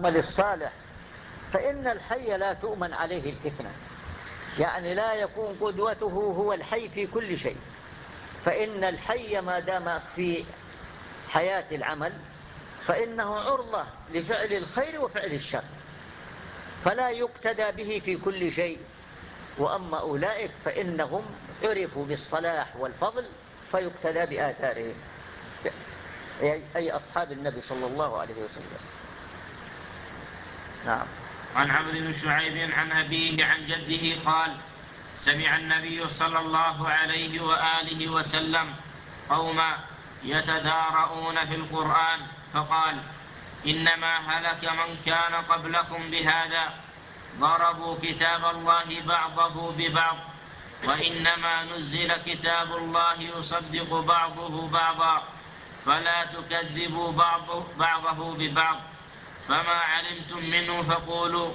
العمل الصالح فإن الحي لا تؤمن عليه الفتنة. يعني لا يكون قدوته هو الحي في كل شيء. فإن الحي ما دام في حياة العمل فإنه عرضة لفعل الخير وفعل الشر. فلا يقتدى به في كل شيء. وأما أولئك فإنهم عرفوا بالصلاح والفضل فيقتدى بآثارهم. أي أصحاب النبي صلى الله عليه وسلم. نعم. عن عمرو بن شعيب عن أبيه عن جده قال سمع النبي صلى الله عليه وآله وسلم قوما يتدارؤون في القرآن فقال إنما هلك من كان قبلكم بهذا ضربوا كتاب الله بعضه ببعض وإنما نزل كتاب الله يصدق بعضه بعضا فلا تكذبوا بعض بعضه ببعض. فما علمتم منه فقولوا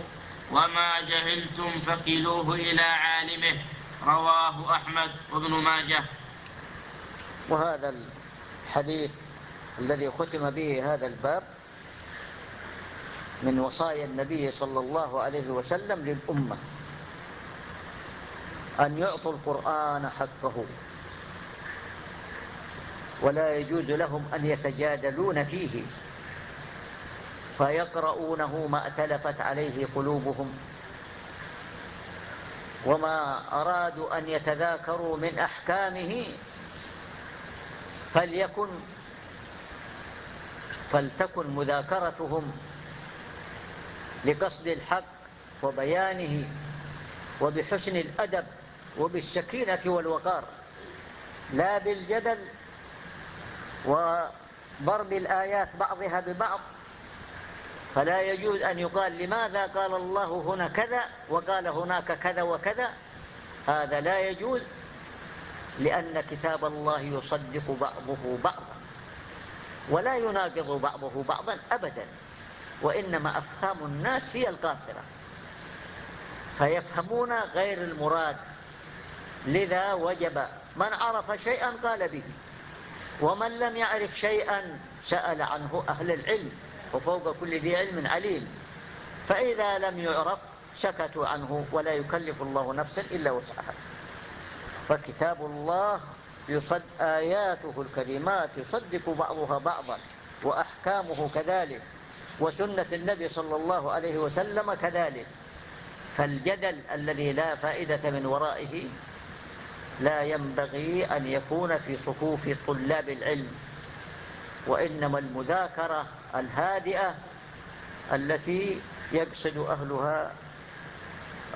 وما جهلتم فكلوه إلى عالمه. رواه أحمد وابن ماجه. وهذا الحديث الذي ختم به هذا الباب من وصايا النبي صلى الله عليه وسلم للأمة أن يعطوا القرآن حقه. ولا يجوز لهم أن يتجادلون فيه. فيقرؤونه ما اتلفت عليه قلوبهم وما أرادوا أن يتذاكروا من أحكامه فليكن فلتكن مذاكرتهم لقصد الحق وبيانه وبحسن الأدب وبالسكينة والوقار لا بالجدل وضرب الآيات بعضها ببعض فلا يجوز أن يقال لماذا قال الله هنا كذا وقال هناك كذا وكذا. هذا لا يجوز لأن كتاب الله يصدق بعضه بعضا ولا يناقض بعضه بعضا أبدا وإنما أفهام الناس هي القاصرة. فيفهمون غير المراد. لذا وجب من عرف شيئا قال به ومن لم يعرف شيئا سأل عنه أهل العلم. وفوق كل ذي علم عليم. فإذا لم يعرف سكتوا عنه ولا يكلف الله نفسا إلا وسعها. فكتاب الله يصد آياته الكريمات يصدق بعضها بعضا وأحكامه كذلك وسنة النبي صلى الله عليه وسلم كذلك. فالجدل الذي لا فائدة من ورائه لا ينبغي أن يكون في صفوف طلاب العلم. وإنما المذاكرة الهادئة التي يقصد أهلها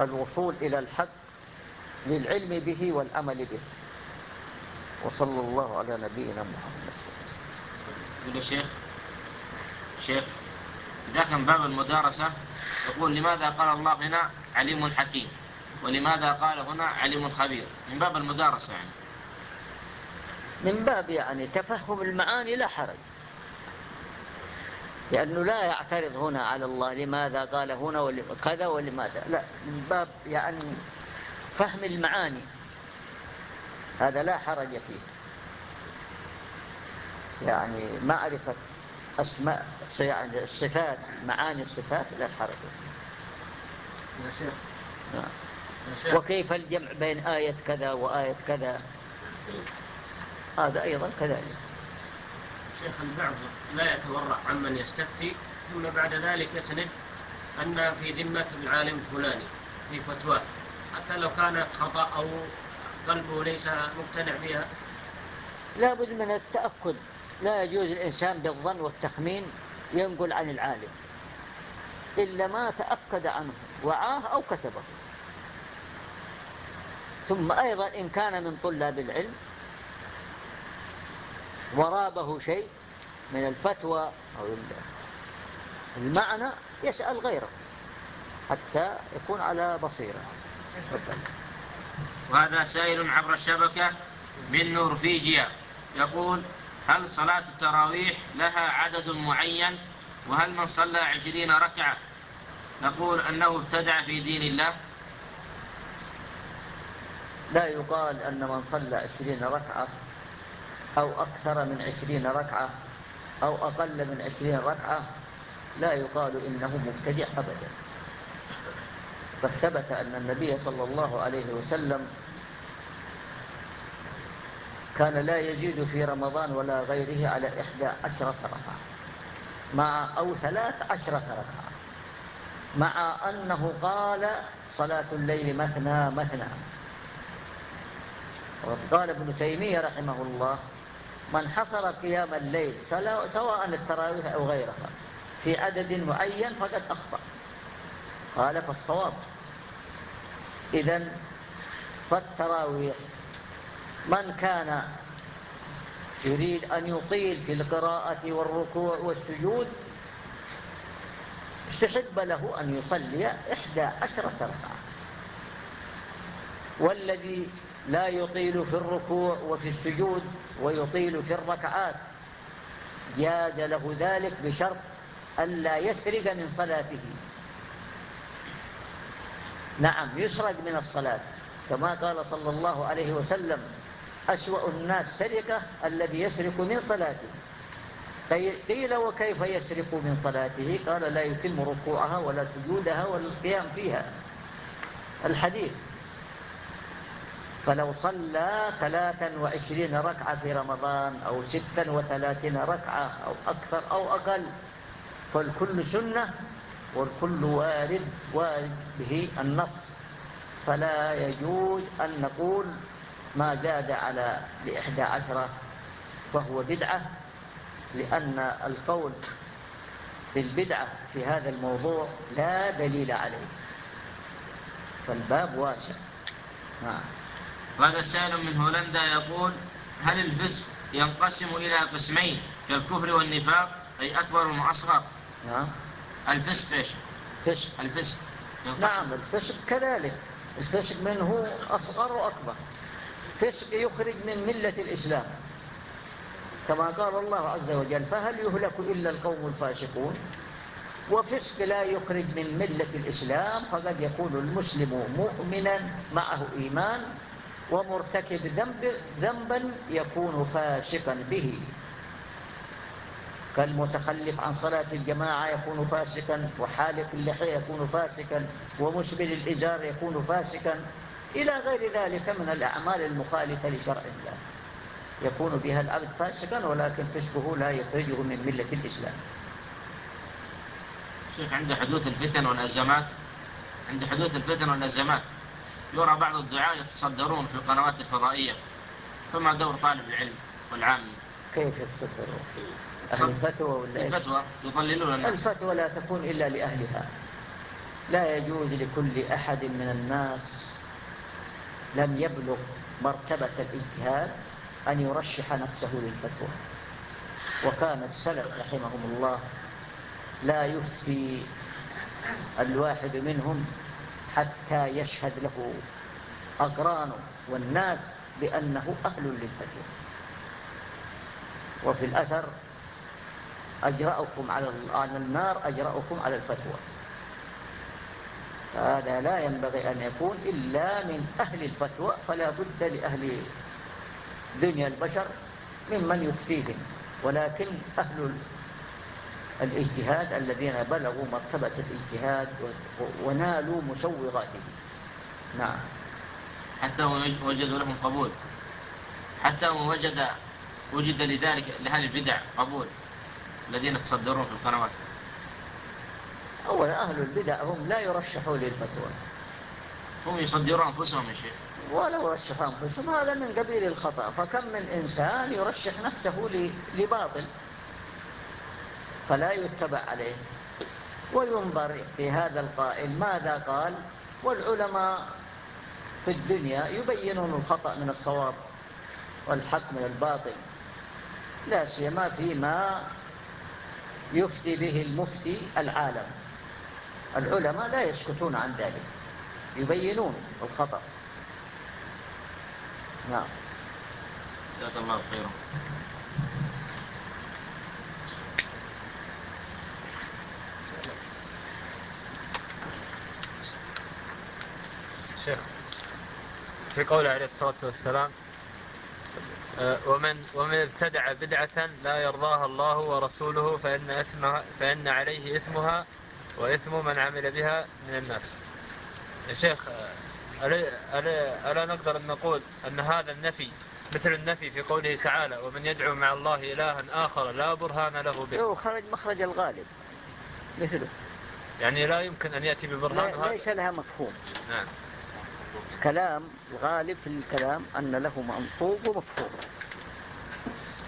الوصول إلى الحق للعلم به والعمل به. وصلى الله على نبينا محمد. يقول شيخ شيخ إذا كان باب المدارسة يقول لماذا قال الله هنا عليم حكيم؟ ولماذا قال هنا عليم خبير؟ من باب المدارسة يعني. من باب يعني تفهم المعاني لا حرج. لأنه لا يعترض هنا على الله لماذا قال هنا وكذا ولماذا. لا من باب يعني فهم المعاني. هذا لا حرج فيه. يعني معرفة أسماء يعني الصفات معاني الصفات لا حرج. يا شيخ نعم. وكيف الجمع بين آية كذا وآية كذا؟ هذا أيضا كذلك. شيخ البعض لا يتورع عمن يستفتي ثم بعد ذلك يسند أن في ذمة العالم الفلاني في فتواه حتى لو كانت خطأ أو قلبه ليس مقتنع بها. لا بد من التأكد. لا يجوز الإنسان بالظن والتخمين ينقل عن العالم. إلا ما تأكد عنه وعاه أو كتبه. ثم أيضا إن كان من طلاب العلم ورابه شيء من الفتوى أو المعنى يسأل غيره حتى يكون على بصيرة. وهذا سائل عبر الشبكة من نورفيجيا. يقول هل صلاة التراويح لها عدد معين؟ وهل من صلى عشرين ركعة؟ نقول أنه ابتدع في دين الله. لا يقال أن من صلى عشرين ركعة أو أكثر من عشرين ركعة أو أقل من عشرين ركعة لا يقال إنه مبتدع أبدا. قد ثبت أن النبي صلى الله عليه وسلم كان لا يزيد في رمضان ولا غيره على إحدى عشرة ركعة مع أو ثلاث عشرة ركعة مع أنه قال صلاة الليل مثنى مثنى. وقال ابن تيمية رحمه الله من حصر قيام الليل سواء التراويح أو غيرها في عدد معين فقد أخطأ. قال فالصواب. إذن فالتراويح من كان يريد أن يطيل في القراءة والركوع والسجود استحب له أن يصلي إحدى عشرة ركعة. والذي لا يطيل في الركوع وفي السجود ويطيل في الركعات. جاد له ذلك بشرط ألا يسرق من صلاته. نعم يسرق من الصلاة. كما قال صلى الله عليه وسلم أسوأ الناس سرقة الذي يسرق من صلاته. قيل وكيف يسرق من صلاته؟ قال لا يتم ركوعها ولا سجودها ولا القيام فيها. الحديث. فلو صلى ثلاثا وعشرين ركعة في رمضان أو ستا وثلاثين ركعة أو أكثر أو أقل فالكل سنة والكل وارد وارد به النص. فلا يجوز أن نقول ما زاد على لإحدى عشرة فهو بدعة لأن القول بالبدعة في هذا الموضوع لا دليل عليه. فالباب واسع. نعم. وهذا سائل من هولندا يقول هل الفسق ينقسم إلى قسمين كالكفر والنفاق أي أكبر وأصغر نعم. الفسق إيش؟ فسق. الفسق. نعم الفسق كذلك. الفسق منه أصغر وأكبر. فسق يخرج من ملة الإسلام. كما قال الله عز وجل فهل يهلك إلا القوم الفاسقون؟ وفسق لا يخرج من ملة الإسلام فقد يكون المسلم مؤمنا معه إيمان ومرتكب ذنب ذنبا يكون فاسقا به. كالمتخلف عن صلاة الجماعة يكون فاسقا وحالق اللحية يكون فاسقا ومشبل الإزار يكون فاسقا. إلى غير ذلك من الأعمال المخالفة لشرع الله. يكون بها العبد فاسقا ولكن فسقه لا يخرجه من ملة الإسلام. شيخ عند حدوث الفتن والأزمات عند حدوث الفتن والأزمات يرى بعض الدعاء يتصدرون في القنوات الفضائية فما دور طالب العلم والعامي كيف يتصدرون أهل الفتوى ولا الفتوى يضللون الناس. الفتوى لا تكون إلا لأهلها. لا يجوز لكل أحد من الناس لم يبلغ مرتبة الاجتهاد أن يرشح نفسه للفتوى. وكان السلف رحمهم الله لا يفتي الواحد منهم حتى يشهد له أقرانه والناس بأنه أهل للفتوى وفي الأثر أجرأكم على النار أجرأكم على الفتوى. هذا لا ينبغي أن يكون إلا من أهل الفتوى فلا بد لأهل دنيا البشر ممن يفتيهم ولكن أهل الاجتهاد الذين بلغوا مرتبة الاجتهاد ونالوا مسوغاته نعم. حتى وجدوا لهم قبول. حتى وجد وجد لذلك لهذه البدع قبول. الذين تصدرون في القنوات. أولا أهل البدع هم لا يرشحوا للفتوى. هم يصدرون أنفسهم يا شيخ. ولو رشحوا أنفسهم هذا من قبيل الخطأ. فكم من إنسان يرشح نفسه لباطل؟ فلا يتبع عليه. وينظر في هذا القائل ماذا قال؟ والعلماء في الدنيا يبينون الخطأ من الصواب والحق من الباطل. لا سيما فيما يفتي به المفتي العالم. العلماء لا يسكتون عن ذلك يبينون الخطأ. نعم. جزاك الله خيرا. شيخ في قوله عليه الصلاة والسلام آه، ومن ومن ابتدع بدعة لا يرضاها الله ورسوله فإن إثمها فإن عليه إثمها وإثم من عمل بها من الناس. يا شيخ ألا, ألا, ألا نقدر أن نقول أن هذا النفي مثل النفي في قوله تعالى ومن يدعو مع الله إلها آخر لا برهان له به خرج مخرج الغالب مثله. يعني لا يمكن أن يأتي ببرهان ليس لها مفهوم. نعم. الكلام الغالب في الكلام أن له منطوق ومفهوم.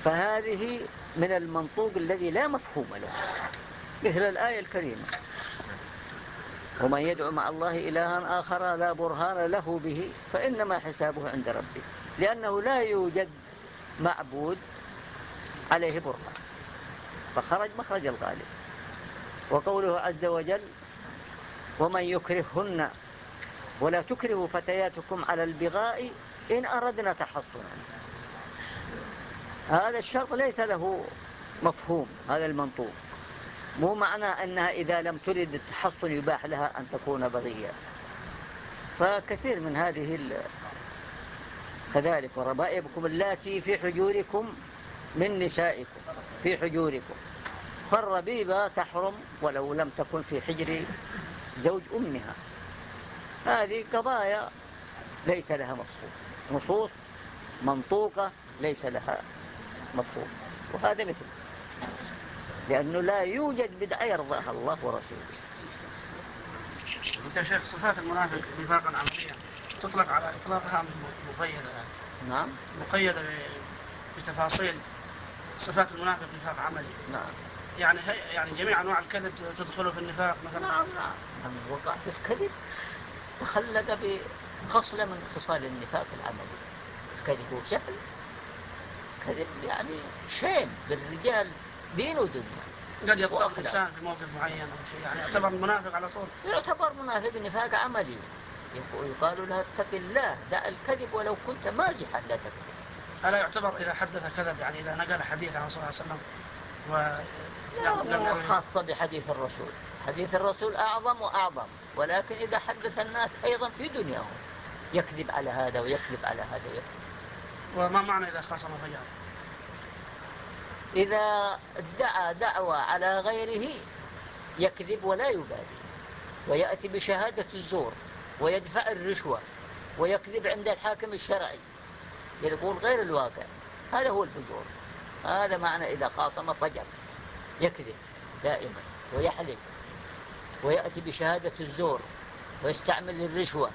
فهذه من المنطوق الذي لا مفهوم له مثل الآية الكريمة. ومن يدعو مع الله إلها آخر لا برهان له به فإنما حسابه عند ربه لأنه لا يوجد معبود عليه برهان. فخرج مخرج الغالب. وقوله عز وجل ومن يكرههن ولا تكرهوا فتياتكم على البغاء إن أردنا تحصنا هذا الشرط ليس له مفهوم هذا المنطوق. مو معنى أنها إذا لم ترد التحصن يباح لها أن تكون بغية. فكثير من هذه كذلك وربائبكم اللاتي في حجوركم من نسائكم في حجوركم. فالربيبة تحرم ولو لم تكن في حجر زوج أمها. هذه قضايا ليس لها مفهوم. نصوص منطوقة ليس لها مفهوم. وهذا مثل. لأنه لا يوجد بدعة يرضاها الله ورسوله. يا شيخ صفات المنافق نفاقا عمليا. تطلق على إطلاقها مقيدة يعني. نعم. مقيدة بتفاصيل. صفات المنافق نفاق عملي. نعم. يعني يعني جميع أنواع الكذب تدخل في النفاق مثلا. نعم نعم. من وقع في الكذب. تخلد بخصلة من خصال النفاق العملي. الكذب هو شكل كذب يعني شين بالرجال دين ودنيا. قد يطلق الإنسان في موقف معين أو شيء يعني يعتبر منافق على طول. يعتبر منافق نفاق عملي. يقال لها اتق الله دع الكذب ولو كنت مازحا لا تكذب. ألا يعتبر إذا حدث كذب يعني إذا نقل حديث عن صلى الله عليه وسلم و لا خاصة بحديث الرسول. حديث الرسول أعظم وأعظم. ولكن إذا حدث الناس أيضا في دنياهم يكذب على هذا ويكذب على هذا ويكذب. وما معنى إذا خاصم فجأة إذا ادعى دعوة على غيره يكذب ولا يبالي. ويأتي بشهادة الزور ويدفع الرشوة ويكذب عند الحاكم الشرعي. يقول غير الواقع. هذا هو الفجور. هذا معنى إذا خاصم فجر. يكذب دائما ويحلف. ويأتي بشهادة الزور ويستعمل الرشوة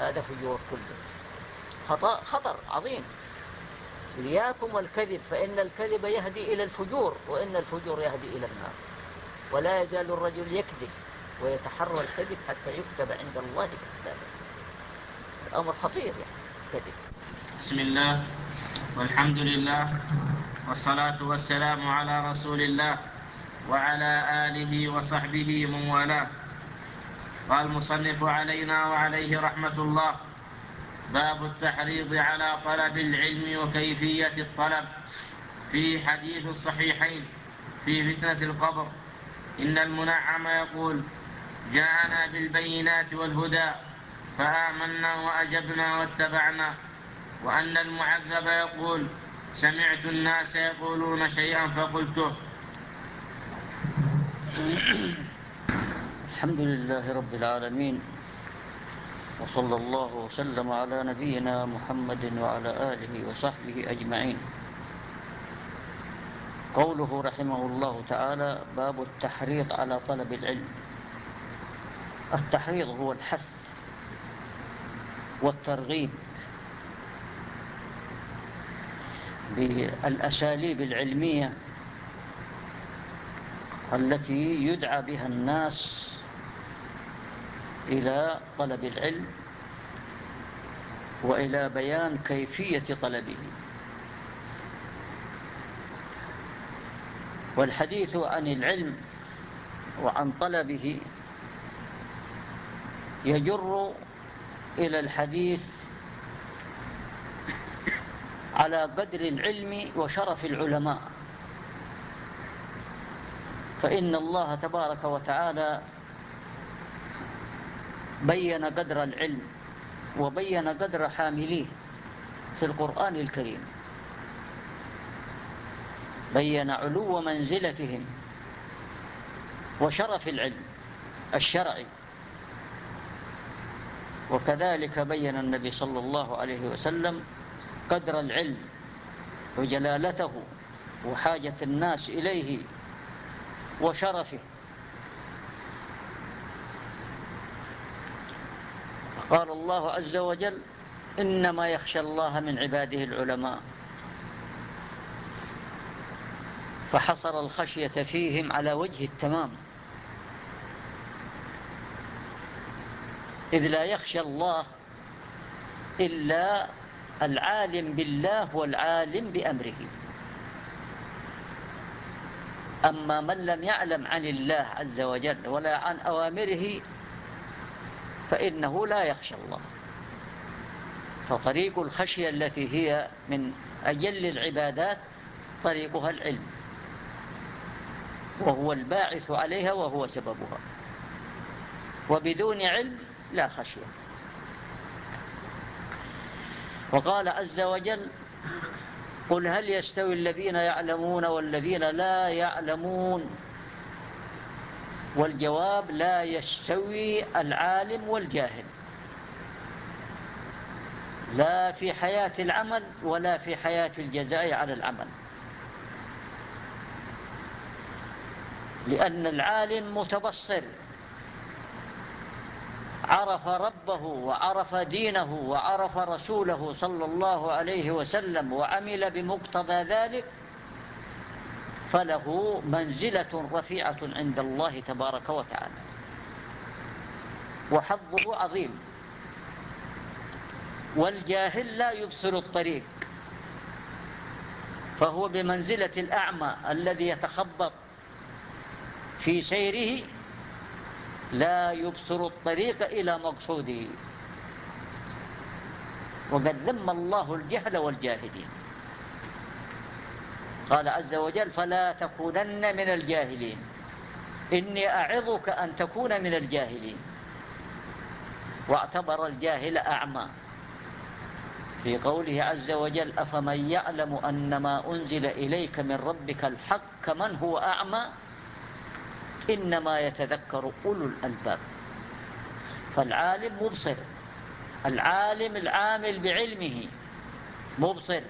هذا فجور كله. خطأ خطر عظيم. إياكم والكذب فإن الكذب يهدي إلى الفجور وإن الفجور يهدي إلى النار. ولا يزال الرجل يكذب ويتحرى الكذب حتى يكتب عند الله كذابا الأمر خطير يعني كذب. بسم الله والحمد لله والصلاة والسلام على رسول الله. وعلى آله وصحبه من والاه. قال المصنف علينا وعليه رحمة الله باب التحريض على طلب العلم وكيفية الطلب. في حديث الصحيحين في فتنة القبر إن المنعم يقول جاءنا بالبينات والهدى فآمنا وأجبنا واتبعنا. وأن المعذب يقول سمعت الناس يقولون شيئا فقلته. الحمد لله رب العالمين وصلى الله وسلم على نبينا محمد وعلى آله وصحبه أجمعين. قوله رحمه الله تعالى باب التحريض على طلب العلم. التحريض هو الحث والترغيب بالأساليب العلمية التي يدعى بها الناس إلى طلب العلم وإلى بيان كيفية طلبه. والحديث عن العلم وعن طلبه يجر إلى الحديث على قدر العلم وشرف العلماء. فإن الله تبارك وتعالى بين قدر العلم وبين قدر حامليه في القرآن الكريم. بين علو منزلتهم وشرف العلم الشرعي. وكذلك بين النبي صلى الله عليه وسلم قدر العلم وجلالته وحاجة الناس إليه وشرفه. قال الله عز وجل إنما يخشى الله من عباده العلماء. فحصر الخشية فيهم على وجه التمام. إذ لا يخشى الله إلا العالم بالله والعالم بأمره. أما من لم يعلم عن الله عز وجل ولا عن أوامره فإنه لا يخشى الله. فطريق الخشية التي هي من أجل العبادات طريقها العلم وهو الباعث عليها وهو سببها. وبدون علم لا خشية. وقال عز وجل قل هل يستوي الذين يعلمون والذين لا يعلمون؟ والجواب لا يستوي العالم والجاهل. لا في حياة العمل ولا في حياة الجزاء على العمل. لأن العالم متبصر. عرف ربه وعرف دينه وعرف رسوله صلى الله عليه وسلم وعمل بمقتضى ذلك فله منزلة رفيعة عند الله تبارك وتعالى. وحظه عظيم. والجاهل لا يبصر الطريق. فهو بمنزلة الأعمى الذي يتخبط في سيره لا يبصر الطريق إلى مقصوده. وقد ذم الله الجهل والجاهلين. قال عز وجل فلا تكونن من الجاهلين. إني أعظك أن تكون من الجاهلين. واعتبر الجاهل أعمى. في قوله عز وجل أفمن يعلم أن ما أنزل إليك من ربك الحق كمن هو أعمى؟ إنما يتذكر أولو الألباب. فالعالم مبصر. العالم العامل بعلمه مبصر.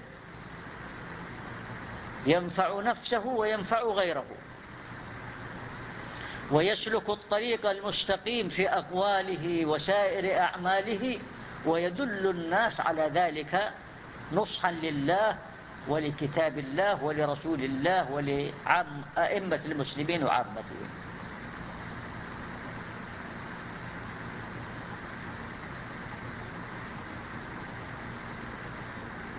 ينفع نفسه وينفع غيره. ويسلك الطريق المستقيم في أقواله وسائر أعماله ويدل الناس على ذلك نصحا لله ولكتاب الله ولرسول الله ولأئمة المسلمين وعامتهم.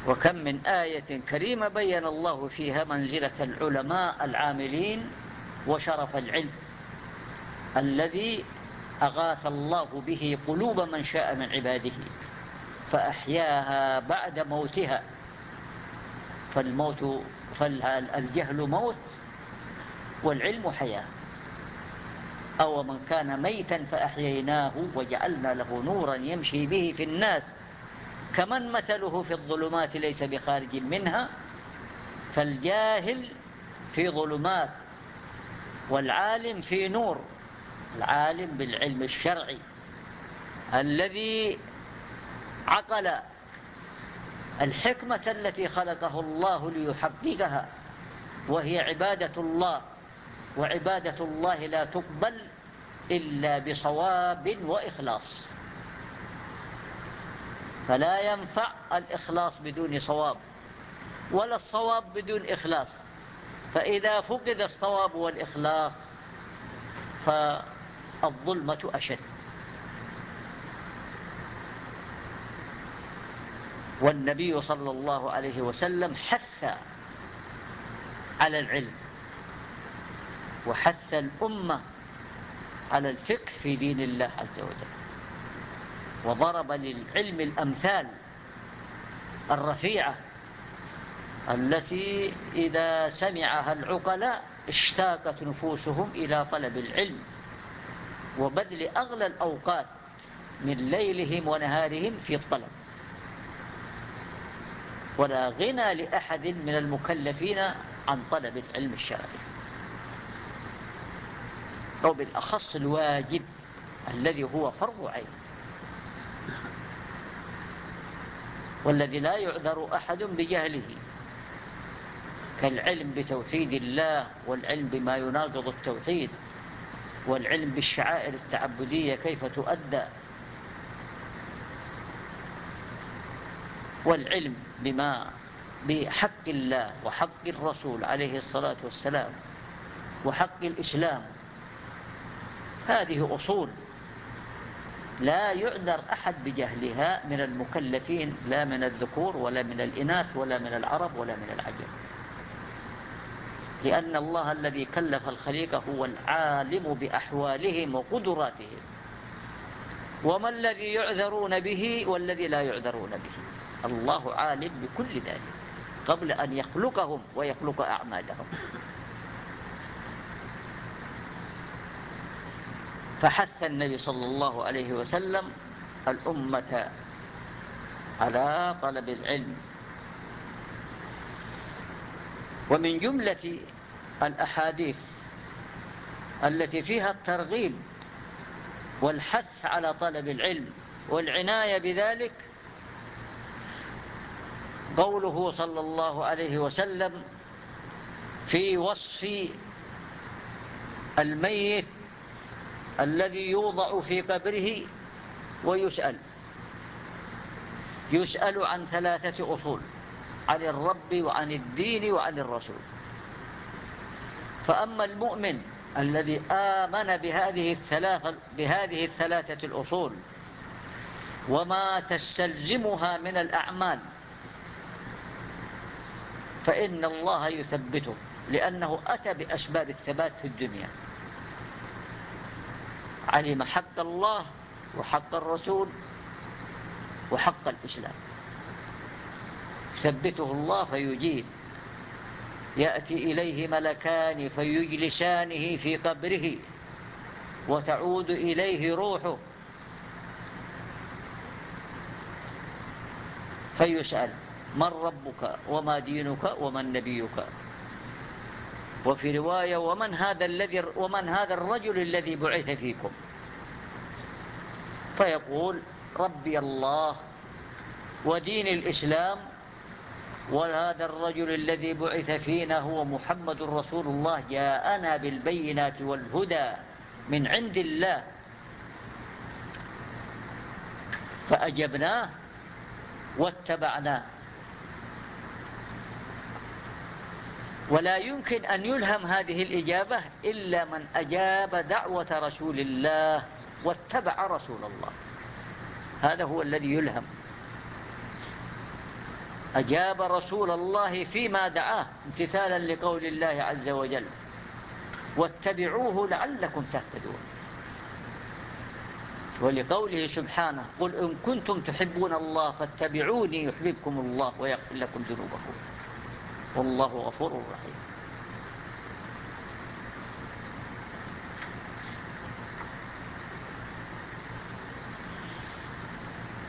وكم من آية كريمة بين الله فيها منزلة العلماء العاملين وشرف العلم الذي أغاث الله به قلوب من شاء من عباده فأحياها بعد موتها. فالموت فالجهل موت والعلم حياة. أو من كان ميتا فأحييناه وجعلنا له نورا يمشي به في الناس. كمن مثله في الظلمات ليس بخارج منها فالجاهل في ظلمات والعالم في نور العالم بالعلم الشرعي الذي عقل الحكمة التي خلقه الله ليحققها وهي عبادة الله وعبادة الله لا تقبل إلا بصواب وإخلاص. فلا ينفع الإخلاص بدون صواب ولا الصواب بدون إخلاص. فإذا فقد الصواب والإخلاص فالظلمة أشد. والنبي صلى الله عليه وسلم حث على العلم وحث الأمة على الفقه في دين الله عز وجل. وضرب للعلم الأمثال الرفيعة التي إذا سمعها العقلاء اشتاقت نفوسهم إلى طلب العلم وبذل أغلى الأوقات من ليلهم ونهارهم في الطلب. ولا غنى لأحد من المكلفين عن طلب العلم الشرعي. أو بالأخص الواجب الذي هو فرض عين. والذي لا يعذر أحد بجهله كالعلم بتوحيد الله والعلم بما يناقض التوحيد والعلم بالشعائر التعبدية كيف تؤدى والعلم بما بحق الله وحق الرسول عليه الصلاة والسلام وحق الإسلام. هذه أصول لا يعذر أحد بجهلها من المكلفين لا من الذكور ولا من الإناث ولا من العرب ولا من العجم. لأن الله الذي كلف الخليقة هو العالم بأحوالهم وقدراتهم. وما الذي يعذرون به والذي لا يعذرون به؟ الله عالم بكل ذلك قبل أن يخلقهم ويخلق أعمالهم. فحث النبي صلى الله عليه وسلم الأمة على طلب العلم. ومن جملة الأحاديث التي فيها الترغيب والحث على طلب العلم والعناية بذلك قوله صلى الله عليه وسلم في وصف الميت الذي يوضع في قبره ويسأل. يسأل عن ثلاثة أصول عن الرب وعن الدين وعن الرسول. فأما المؤمن الذي آمن بهذه الثلاثة, بهذه الثلاثة الأصول وما تستلزمها من الأعمال فإن الله يثبته لأنه أتى بأسباب الثبات في الدنيا. علم حق الله وحق الرسول وحق الإسلام. ثبته الله فيجيب. يأتي إليه ملكان فيجلسانه في قبره وتعود إليه روحه. فيسأل من ربك وما دينك ومن نبيك؟ وفي رواية ومن هذا الذي ومن هذا الرجل الذي بعث فيكم؟ فيقول ربي الله ودين الإسلام وهذا الرجل الذي بعث فينا هو محمد رسول الله جاءنا بالبينات والهدى من عند الله. فأجبناه واتبعناه. ولا يمكن أن يلهم هذه الإجابة إلا من أجاب دعوة رسول الله واتبع رسول الله. هذا هو الذي يلهم. أجاب رسول الله فيما دعاه امتثالا لقول الله عز وجل واتبعوه لعلكم تهتدون. ولقوله سبحانه قل إن كنتم تحبون الله فاتبعوني يحببكم الله ويغفر لكم ذنوبكم. والله غفور رحيم.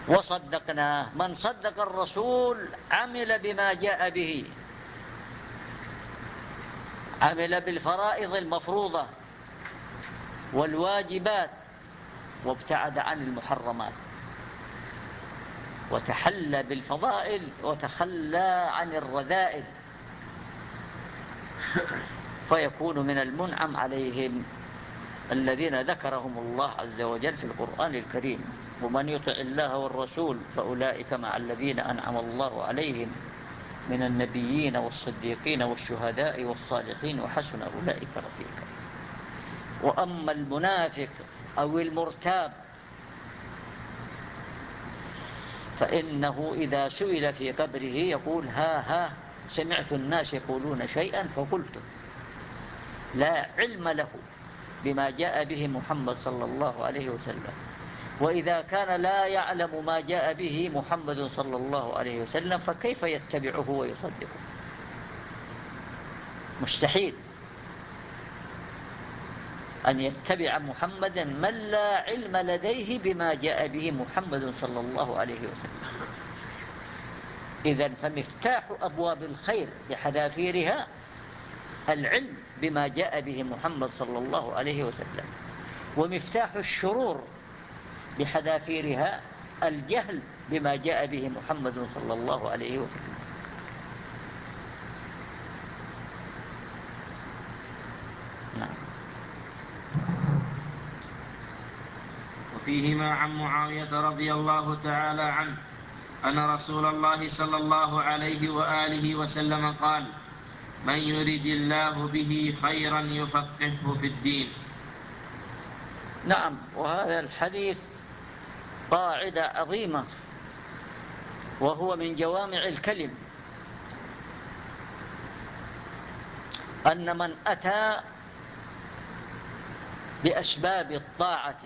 وصدقناه من صدق الرسول عمل بما جاء به. عمل بالفرائض المفروضة والواجبات وابتعد عن المحرمات. وتحلى بالفضائل وتخلى عن الرذائل. فيكون من المنعم عليهم الذين ذكرهم الله عز وجل في القرآن الكريم. ومن يطع الله والرسول فأولئك مع الذين أنعم الله عليهم من النبيين والصديقين والشهداء والصالحين وحسن أولئك رفيقا. وأما المنافق أو المرتاب فإنه إذا سئل في قبره يقول ها ها سمعت الناس يقولون شيئا فقلت لا علم له بما جاء به محمد صلى الله عليه وسلم. وإذا كان لا يعلم ما جاء به محمد صلى الله عليه وسلم فكيف يتبعه ويصدقه؟ مستحيل. أن يتبع محمدا من لا علم لديه بما جاء به محمد صلى الله عليه وسلم. إذا فمفتاح أبواب الخير بحذافيرها العلم بما جاء به محمد صلى الله عليه وسلم. ومفتاح الشرور بحذافيرها الجهل بما جاء به محمد صلى الله عليه وسلم. نعم. وفيهما عن معاوية رضي الله تعالى عنه أن رسول الله صلى الله عليه وآله وسلم قال من يرد الله به خيرا يفقهه في الدين. نعم وهذا الحديث قاعدة عظيمة وهو من جوامع الكلم. أن من أتى بأسباب الطاعة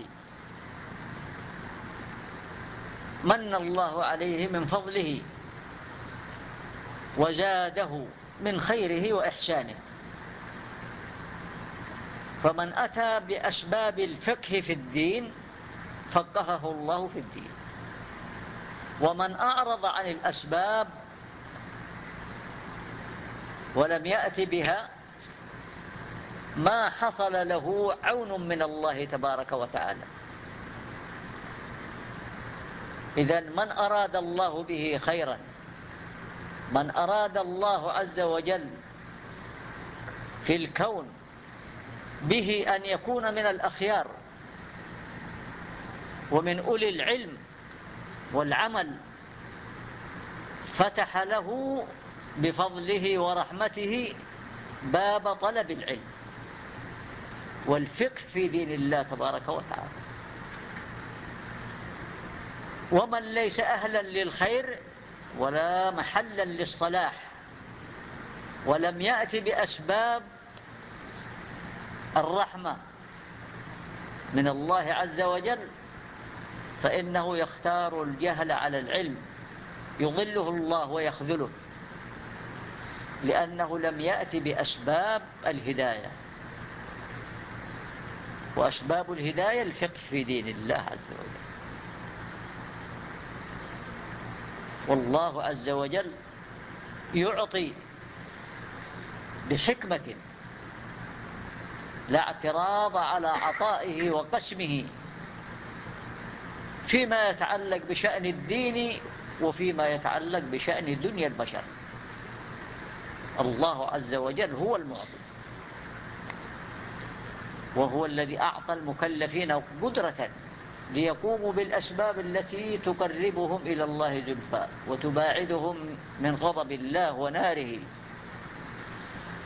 من الله عليه من فضله وزاده من خيره وإحسانه. فمن أتى بأسباب الفقه في الدين فقهه الله في الدين. ومن أعرض عن الأسباب ولم يأت بها ما حصل له عون من الله تبارك وتعالى. إذا من أراد الله به خيرا؟ من أراد الله عز وجل في الكون به أن يكون من الأخيار ومن أولي العلم والعمل فتح له بفضله ورحمته باب طلب العلم والفقه في دين الله تبارك وتعالى. ومن ليس أهلا للخير ولا محلا للصلاح ولم يأتي بأسباب الرحمة من الله عز وجل فإنه يختار الجهل على العلم يضله الله ويخذله لأنه لم يأتي بأسباب الهداية. وأسباب الهداية الفقه في دين الله عز وجل. والله عز وجل يعطي بحكمة لا اعتراض على عطائه وقسمه فيما يتعلق بشأن الدين وفيما يتعلق بشأن دنيا البشر. الله عز وجل هو المعطي وهو الذي أعطى المكلفين قدرة ليقوموا بالأسباب التي تقربهم إلى الله زلفى وتباعدهم من غضب الله وناره.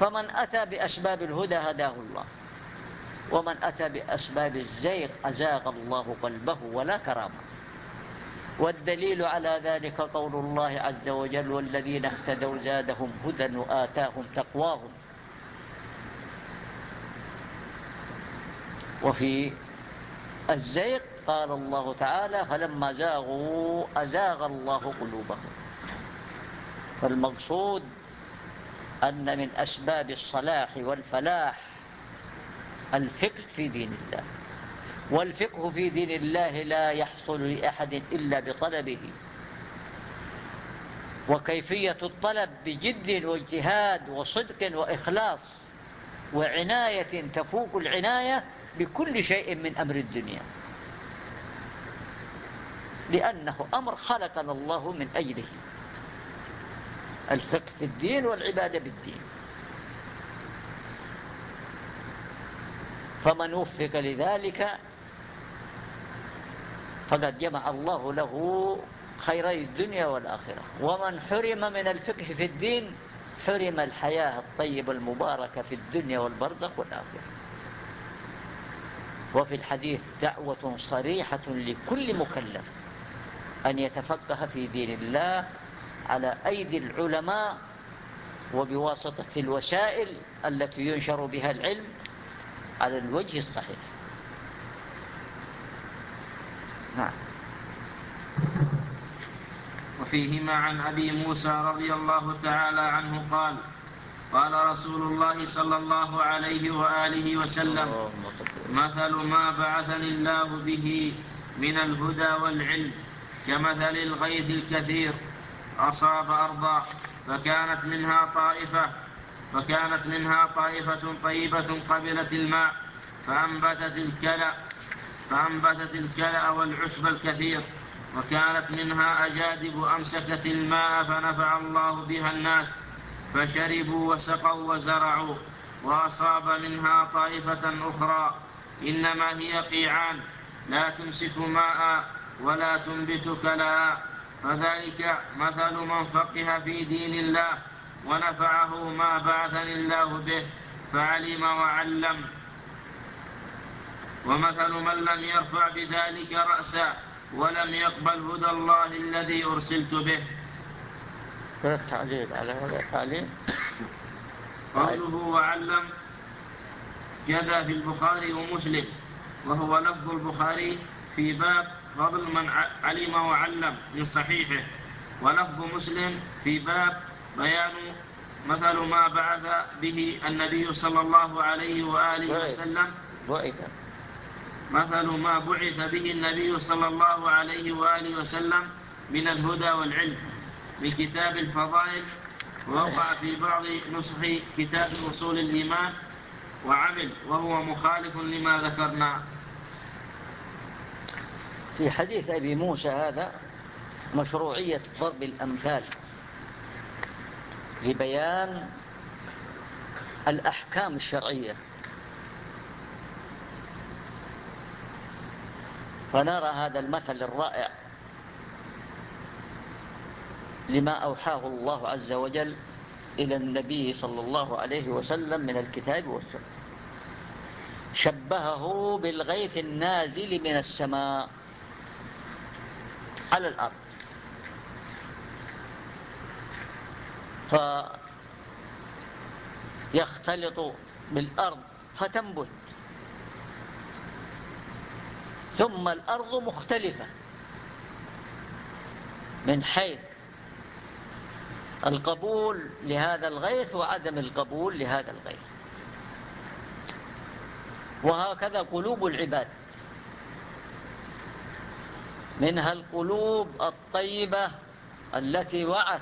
فمن أتى بأسباب الهدى هداه الله. ومن أتى بأسباب الزيغ أزاغ الله قلبه ولا كرامة. والدليل على ذلك قول الله عز وجل والذين اهتدوا زادهم هدى وآتاهم تقواهم. وفي الزيغ قال الله تعالى فلما زاغوا أزاغ الله قلوبهم. فالمقصود أن من أسباب الصلاح والفلاح الفقه في دين الله. والفقه في دين الله لا يحصل لأحد إلا بطلبه. وكيفية الطلب بجد واجتهاد وصدق وإخلاص وعناية تفوق العناية بكل شيء من أمر الدنيا. لأنه أمر خلقنا الله من أجله. الفقه في الدين والعبادة بالدين. فمن وفق لذلك فقد جمع الله له خيري الدنيا والآخرة. ومن حرم من الفقه في الدين حرم الحياة الطيبة المباركة في الدنيا والبرزخ والآخرة. وفي الحديث دعوة صريحة لكل مكلف. أن يتفقه في دين الله على أيدي العلماء وبواسطة الوسائل التي ينشر بها العلم على الوجه الصحيح. نعم. وفيهما عن أبي موسى رضي الله تعالى عنه قال قال رسول الله صلى الله عليه وآله وسلم مثل ما بعثني الله به من الهدى والعلم. كمثل الغيث الكثير أصاب أرضا فكانت منها طائفة فكانت منها طائفة طيبة قبلت الماء فأنبتت الكلأ فأنبتت الكلأ والعشب الكثير وكانت منها أجادب أمسكت الماء فنفع الله بها الناس فشربوا وسقوا وزرعوا وأصاب منها طائفة أخرى إنما هي قيعان لا تمسك ماء ولا تنبت كلاء فذلك مثل من فقه في دين الله ونفعه ما بعثني الله به فعلم وعلم. ومثل من لم يرفع بذلك رأسا ولم يقبل هدى الله الذي أرسلت به. تعليل على هذا تعليل قوله وعلم كذا في البخاري ومسلم وهو لفظ البخاري في باب فضل من علم وعلم من صحيحه ولفظ مسلم في باب بيان مثل ما بعث به النبي صلى الله عليه وآله وسلم. بعث. مثل ما بعث به النبي صلى الله عليه وآله وسلم من الهدى والعلم. من كتاب الفضائل. ووقع في بعض نسخ كتاب أصول الإيمان. وعمل. وهو مخالف لما ذكرنا. في حديث أبي موسى هذا مشروعية ضرب الأمثال لبيان الأحكام الشرعية. فنرى هذا المثل الرائع لما أوحاه الله عز وجل إلى النبي صلى الله عليه وسلم من الكتاب والسنة. شبهه بالغيث النازل من السماء. على الأرض. فيختلط بالأرض فتنبت. ثم الأرض مختلفة. من حيث القبول لهذا الغيث وعدم القبول لهذا الغيث. وهكذا قلوب العباد. منها القلوب الطيبة التي وعت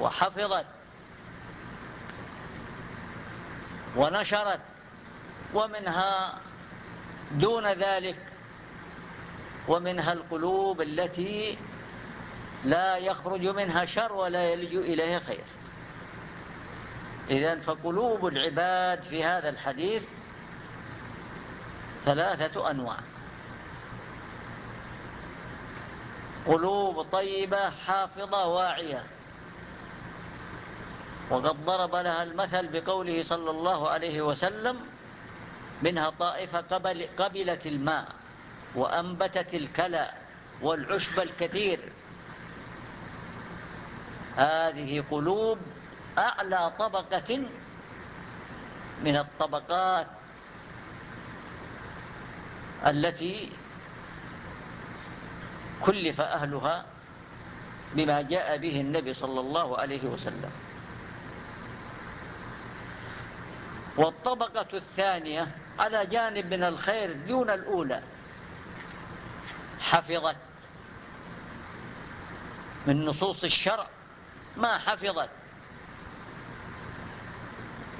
وحفظت ونشرت ومنها دون ذلك ومنها القلوب التي لا يخرج منها شر ولا يلج إليها خير. إذن فقلوب العباد في هذا الحديث ثلاثة أنواع. قلوب طيبة حافظة واعية. وقد ضرب لها المثل بقوله صلى الله عليه وسلم منها طائفة قبل قبلت الماء وأنبتت الكلى والعشب الكثير. هذه قلوب أعلى طبقة من الطبقات التي كلف أهلها بما جاء به النبي صلى الله عليه وسلم. والطبقة الثانية على جانب من الخير دون الأولى حفظت من نصوص الشرع ما حفظت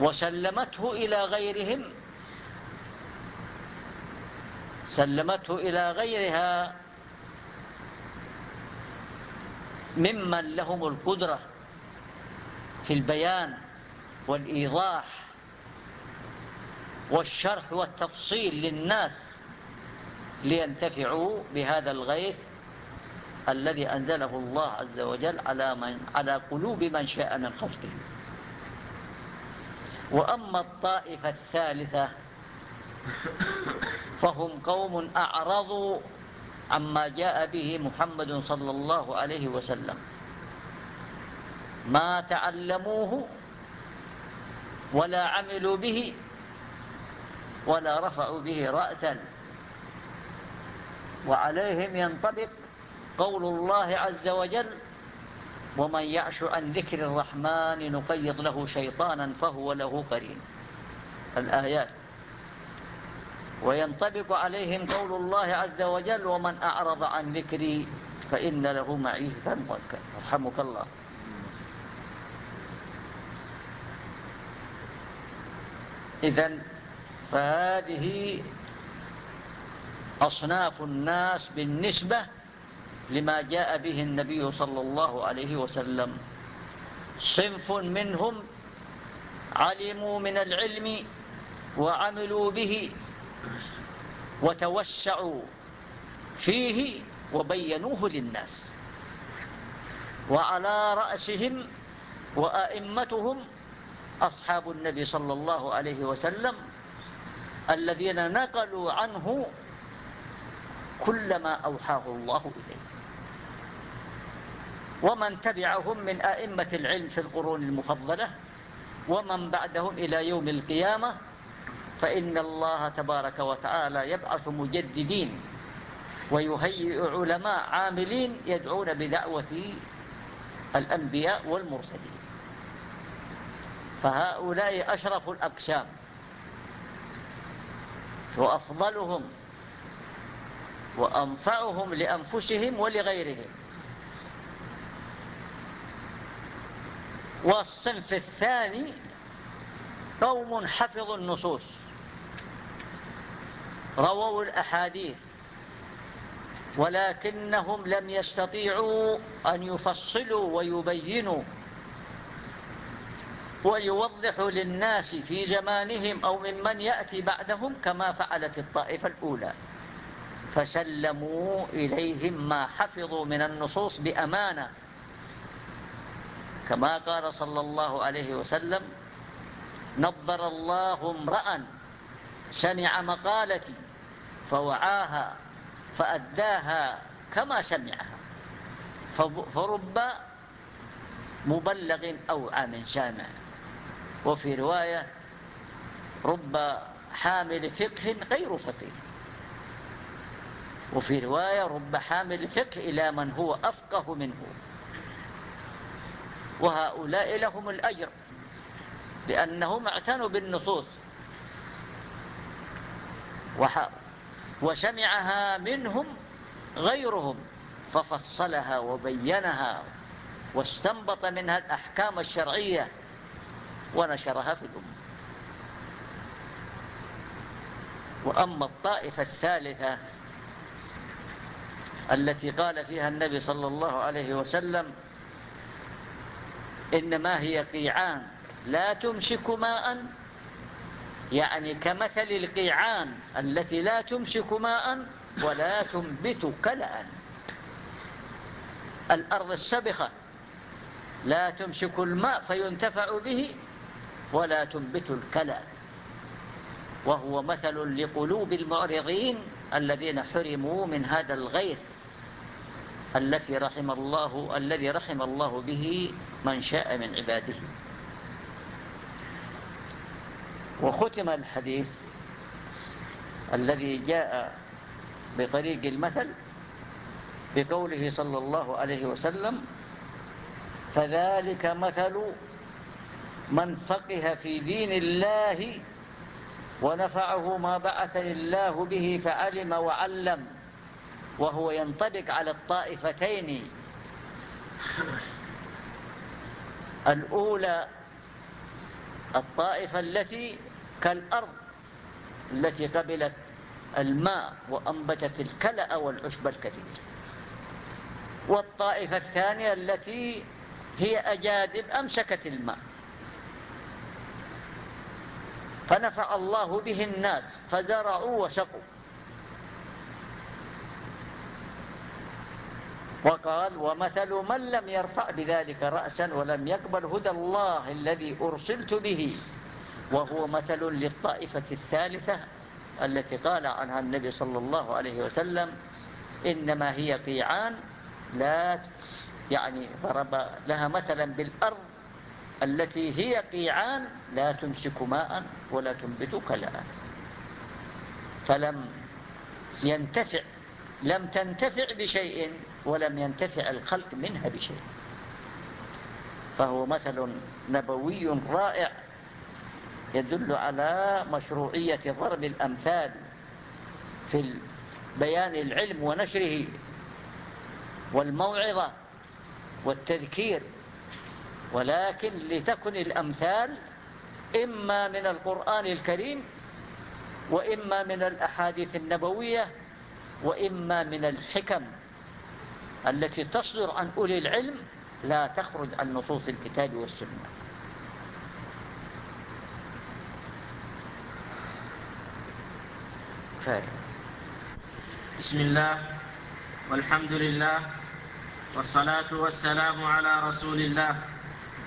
وسلمته إلى غيرهم سلمته إلى غيرها ممن لهم القدرة في البيان والإيضاح والشرح والتفصيل للناس لينتفعوا بهذا الغيث الذي أنزله الله عز وجل على, من على قلوب من شاء من خلقه. وأما الطائفة الثالثة فهم قوم أعرضوا عما جاء به محمد صلى الله عليه وسلم. ما تعلموه ولا عملوا به ولا رفعوا به رأسا. وعليهم ينطبق قول الله عز وجل ومن يعش عن ذكر الرحمن نقيض له شيطانا فهو له قرين. الآيات. وينطبق عليهم قول الله عز وجل ومن أعرض عن ذكري فإن له معيشة ضنكا رحمك الله. إذا فهذه أصناف الناس بالنسبة لما جاء به النبي صلى الله عليه وسلم. صنف منهم علموا من العلم وعملوا به وتوسعوا فيه وبينوه للناس. وعلى رأسهم وأئمتهم أصحاب النبي صلى الله عليه وسلم الذين نقلوا عنه كل ما أوحاه الله إليه. ومن تبعهم من أئمة العلم في القرون المفضلة ومن بعدهم إلى يوم القيامة فإن الله تبارك وتعالى يبعث مجددين ويهيئ علماء عاملين يدعون بدعوة الأنبياء والمرسلين. فهؤلاء أشرف الأقسام. وأفضلهم وأنفعهم لأنفسهم ولغيرهم. والصنف الثاني قوم حفظوا النصوص. رووا الأحاديث ولكنهم لم يستطيعوا أن يفصلوا ويبينوا ويوضحوا للناس في زمانهم أو ممن يأتي بعدهم كما فعلت الطائفة الأولى. فسلموا إليهم ما حفظوا من النصوص بأمانة. كما قال صلى الله عليه وسلم نظر الله امرأ سمع مقالتي فوعاها فأداها كما سمعها. فرب مبلغ أوعى من سامع وفي رواية رب حامل فقه غير فقيه. وفي رواية رب حامل فقه إلى من هو أفقه منه. وهؤلاء لهم الأجر لأنهم اعتنوا بالنصوص. وسمعها منهم غيرهم ففصلها وبينها واستنبط منها الأحكام الشرعية ونشرها في الأمة. وأما الطائفة الثالثة التي قال فيها النبي صلى الله عليه وسلم إنما هي قيعان لا تمسك ماء يعني كمثل القيعان التي لا تمسك ماء ولا تنبت كلأ. الأرض السبخة لا تمسك الماء فينتفع به ولا تنبت الكلأ. وهو مثل لقلوب المعرضين الذين حرموا من هذا الغيث التي رحم الله الذي رحم الله به من شاء من عباده. وختم الحديث الذي جاء بطريق المثل بقوله صلى الله عليه وسلم فذلك مثل من فقه في دين الله ونفعه ما بعثني الله به فعلم وعلم وهو ينطبق على الطائفتين. الأولى الطائفة التي كالأرض التي قبلت الماء وأنبتت الكلأ والعشب الكثير. والطائفة الثانية التي هي أجادب أمسكت الماء. فنفع الله به الناس فزرعوا وسقوا وقال ومثل من لم يرفع بذلك رأسا ولم يقبل هدى الله الذي أرسلت به. وهو مثل للطائفة الثالثة التي قال عنها النبي صلى الله عليه وسلم إنما هي قيعان لا يعني ضرب لها مثلا بالأرض التي هي قيعان لا تمسك ماء ولا تنبت كلاء. فلم ينتفع لم تنتفع بشيء ولم ينتفع الخلق منها بشيء. فهو مثل نبوي رائع. يدل على مشروعية ضرب الأمثال في بيان العلم ونشره والموعظة والتذكير. ولكن لتكن الأمثال إما من القرآن الكريم وإما من الأحاديث النبوية وإما من الحكم التي تصدر عن أولي العلم لا تخرج عن نصوص الكتاب والسنة. فارغ بسم الله والحمد لله والصلاة والسلام على رسول الله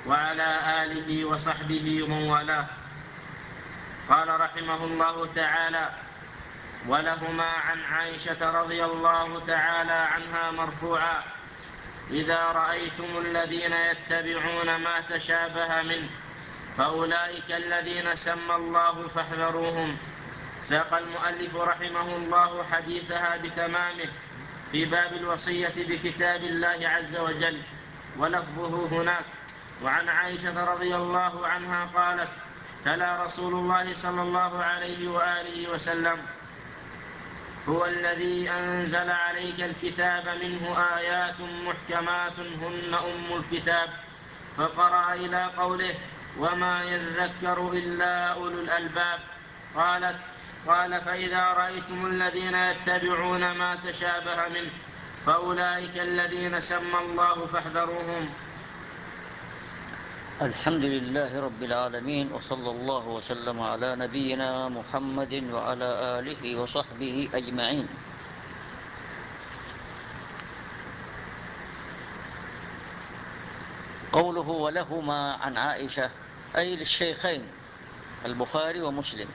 وعلى آله وصحبه ومن والاه. قال رحمه الله تعالى ولهما عن عائشة رضي الله تعالى عنها مرفوعا إذا رأيتم الذين يتبعون ما تشابه منه فأولئك الذين سمى الله فاحذروهم. ساق المؤلف رحمه الله حديثها بتمامه في باب الوصية بكتاب الله عز وجل ولفظه هناك. وعن عائشة رضي الله عنها قالت تلا رسول الله صلى الله عليه وآله وسلم هو الذي أنزل عليك الكتاب منه آيات محكمات هن أم الكتاب فقرأ إلى قوله وما يذكر إلا أولو الألباب قالت قال فإذا رأيتم الذين يتبعون ما تشابه منه فأولئك الذين سمى الله فاحذروهم. الحمد لله رب العالمين وصلى الله وسلم على نبينا محمد وعلى آله وصحبه أجمعين. قوله ولهما عن عائشة أي للشيخين البخاري ومسلم.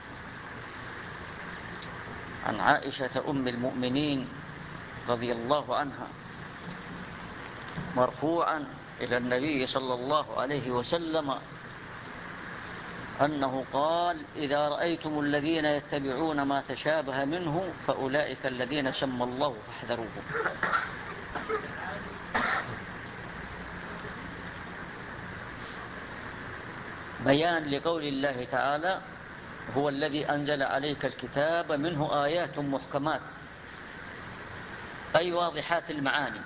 عن عائشة أم المؤمنين رضي الله عنها مرفوعا إلى النبي صلى الله عليه وسلم أنه قال إذا رأيتم الذين يتبعون ما تشابه منه فأولئك الذين سمى الله فاحذروهم بيان لقول الله تعالى هو الذي أنزل عليك الكتاب منه آيات محكمات. أي واضحات المعاني.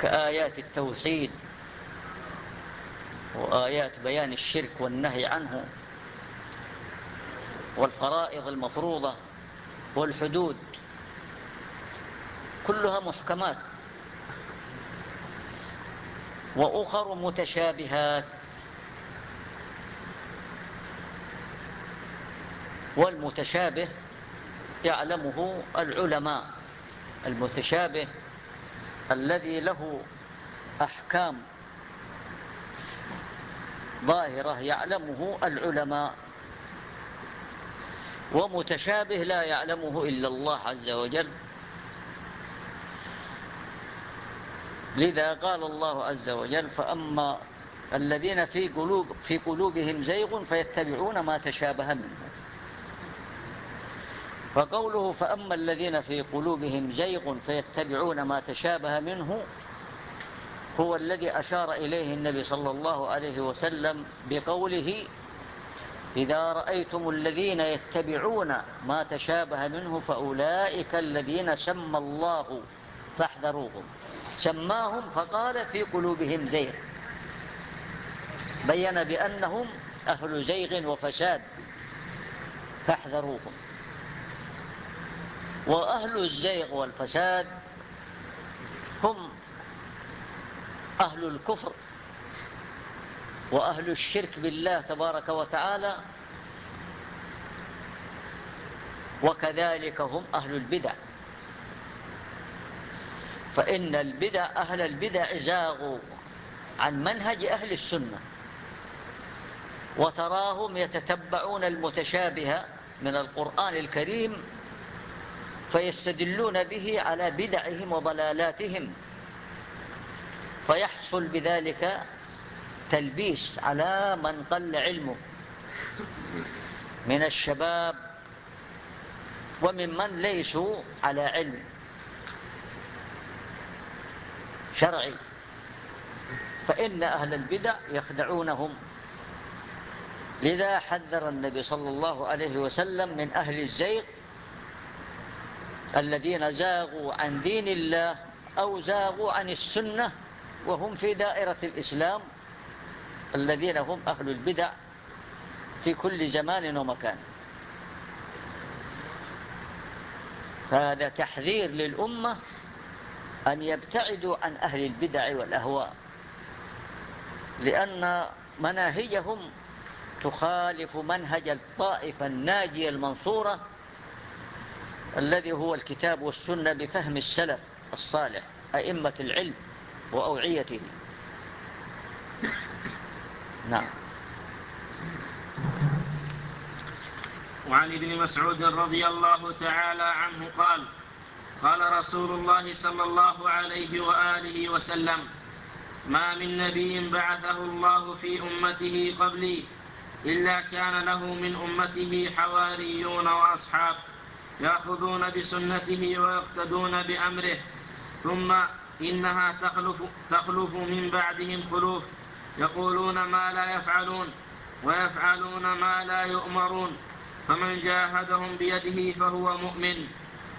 كآيات التوحيد وآيات بيان الشرك والنهي عنه والفرائض المفروضة والحدود. كلها محكمات. وأخر متشابهات. والمتشابه يعلمه العلماء. المتشابه الذي له أحكام ظاهرة يعلمه العلماء. ومتشابه لا يعلمه إلا الله عز وجل. لذا قال الله عز وجل فأما الذين في, قلوب في قلوبهم زيغ فيتبعون ما تشابه منه. فقوله فأما الذين في قلوبهم زيغ فيتبعون ما تشابه منه هو الذي أشار إليه النبي صلى الله عليه وسلم بقوله إذا رأيتم الذين يتبعون ما تشابه منه فأولئك الذين سمى الله فاحذروهم. سماهم فقال في قلوبهم زيغ. بين بأنهم أهل زيغ وفساد فاحذروهم. وأهل الزيغ والفساد هم أهل الكفر وأهل الشرك بالله تبارك وتعالى وكذلك هم أهل البدع. فإن البدع أهل البدع زاغوا عن منهج أهل السنة وتراهم يتتبعون المتشابه من القرآن الكريم فيستدلون به على بدعهم وضلالاتهم. فيحصل بذلك تلبيس على من قل علمه. من الشباب وممن ليسوا على علم. شرعي. فإن أهل البدع يخدعونهم. لذا حذر النبي صلى الله عليه وسلم من أهل الزيغ الذين زاغوا عن دين الله أو زاغوا عن السنة وهم في دائرة الإسلام الذين هم أهل البدع في كل زمان ومكان. فهذا تحذير للأمة أن يبتعدوا عن أهل البدع والأهواء لأن مناهجهم تخالف منهج الطائفة الناجية المنصورة الذي هو الكتاب والسنة بفهم السلف الصالح أئمة العلم وأوعيته. نعم. وعن ابن مسعود رضي الله تعالى عنه قال قال رسول الله صلى الله عليه وآله وسلم ما من نبي بعثه الله في أمته قبلي إلا كان له من أمته حواريون وأصحاب يأخذون بسنته ويقتدون بأمره ثم إنها تخلف, تخلف من بعدهم خلوف. يقولون ما لا يفعلون ويفعلون ما لا يؤمرون. فمن جاهدهم بيده فهو مؤمن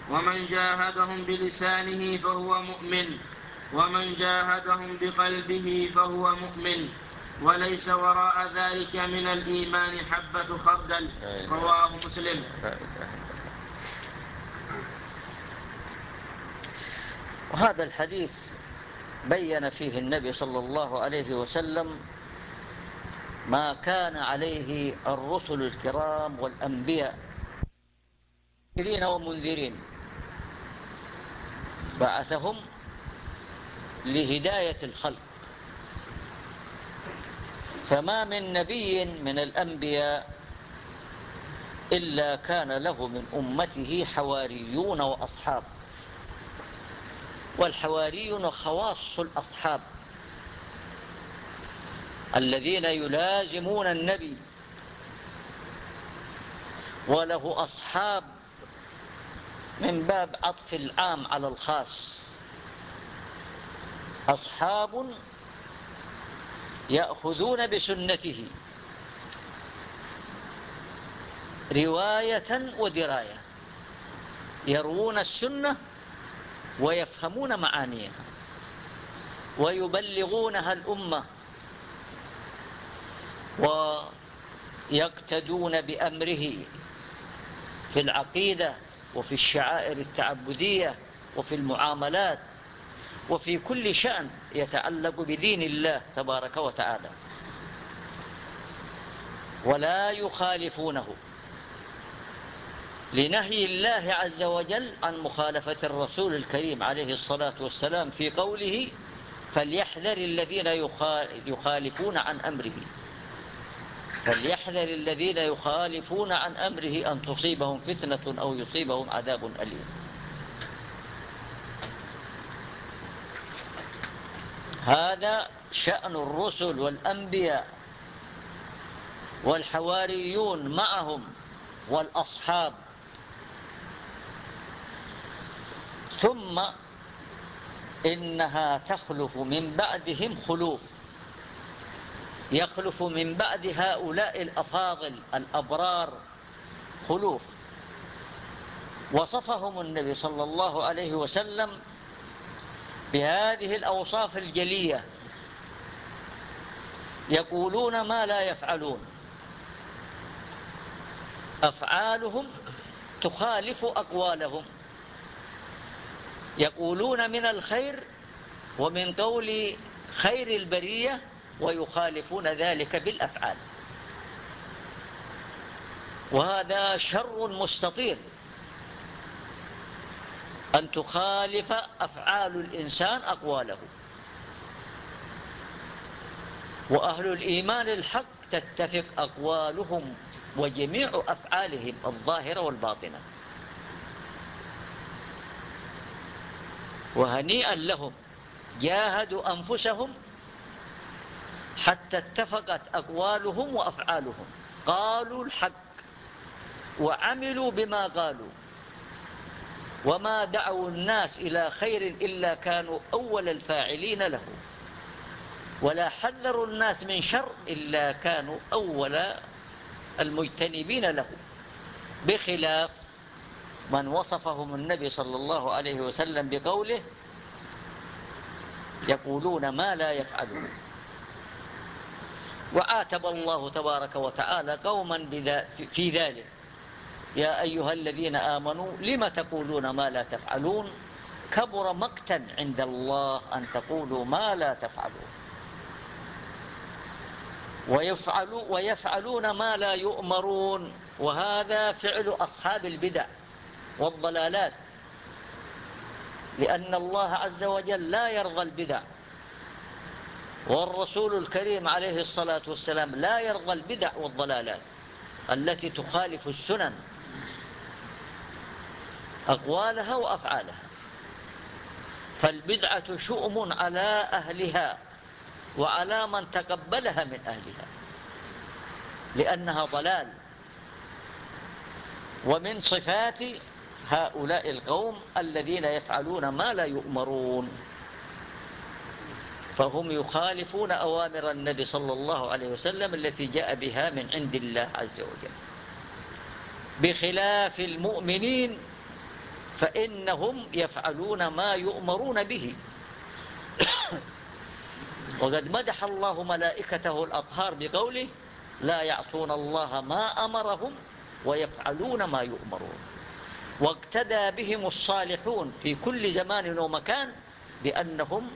ومن جاهدهم بلسانه فهو مؤمن ومن جاهدهم بقلبه فهو مؤمن. وليس وراء ذلك من الإيمان حبة خردل. رواه مسلم. وهذا الحديث بين فيه النبي صلى الله عليه وسلم ما كان عليه الرسل الكرام والأنبياء منذرين ومنذرين. بعثهم لهداية الخلق. فما من نبي من الأنبياء إلا كان له من أمته حواريون وأصحاب. والحواريون خواص الأصحاب الذين يلازمون النبي وله أصحاب من باب عطف العام على الخاص. أصحاب يأخذون بسنته رواية ودراية يروون السنة ويفهمون معانيها. ويبلغونها الأمة. ويقتدون بأمره في العقيدة وفي الشعائر التعبدية وفي المعاملات وفي كل شأن يتعلق بدين الله تبارك وتعالى. ولا يخالفونه. لنهي الله عز وجل عن مخالفة الرسول الكريم عليه الصلاة والسلام في قوله فليحذر الذين يخالفون عن أمره. فليحذر الذين يخالفون عن أمره أن تصيبهم فتنة أو يصيبهم عذاب أليم. هذا شأن الرسل والأنبياء والحواريون معهم والأصحاب ثم إنها تخلف من بعدهم خلوف. يخلف من بعد هؤلاء الأفاضل الأبرار خلوف. وصفهم النبي صلى الله عليه وسلم بهذه الأوصاف الجلية. يقولون ما لا يفعلون. أفعالهم تخالف أقوالهم. يقولون من الخير ومن قول خير البرية ويخالفون ذلك بالأفعال. وهذا شر مستطير. أن تخالف أفعال الإنسان أقواله. وأهل الإيمان الحق تتفق أقوالهم وجميع أفعالهم الظاهرة والباطنة. وهنيئا لهم جاهدوا أنفسهم حتى اتفقت أقوالهم وأفعالهم. قالوا الحق وعملوا بما قالوا. وما دعوا الناس إلى خير إلا كانوا أول الفاعلين له. ولا حذروا الناس من شر إلا كانوا أول المجتنبين له. بخلاف من وصفهم النبي صلى الله عليه وسلم بقوله يقولون ما لا يفعلون. وعاتب الله تبارك وتعالى قوما في ذلك. يا أيها الذين آمنوا لم تقولون ما لا تفعلون؟ كبر مقتا عند الله أن تقولوا ما لا تفعلون. ويفعلون ما لا يؤمرون. وهذا فعل أصحاب البدع. والضلالات. لأن الله عز وجل لا يرضى البدع. والرسول الكريم عليه الصلاة والسلام لا يرضى البدع والضلالات التي تخالف السنن أقوالها وأفعالها. فالبدعة شؤم على أهلها وعلى من تقبلها من أهلها لأنها ضلال. ومن صفات هؤلاء القوم الذين يفعلون ما لا يؤمرون. فهم يخالفون أوامر النبي صلى الله عليه وسلم التي جاء بها من عند الله عز وجل. بخلاف المؤمنين فإنهم يفعلون ما يؤمرون به. وقد مدح الله ملائكته الأطهار بقوله لا يعصون الله ما أمرهم ويفعلون ما يؤمرون. واقتدى بهم الصالحون في كل زمان ومكان بأنهم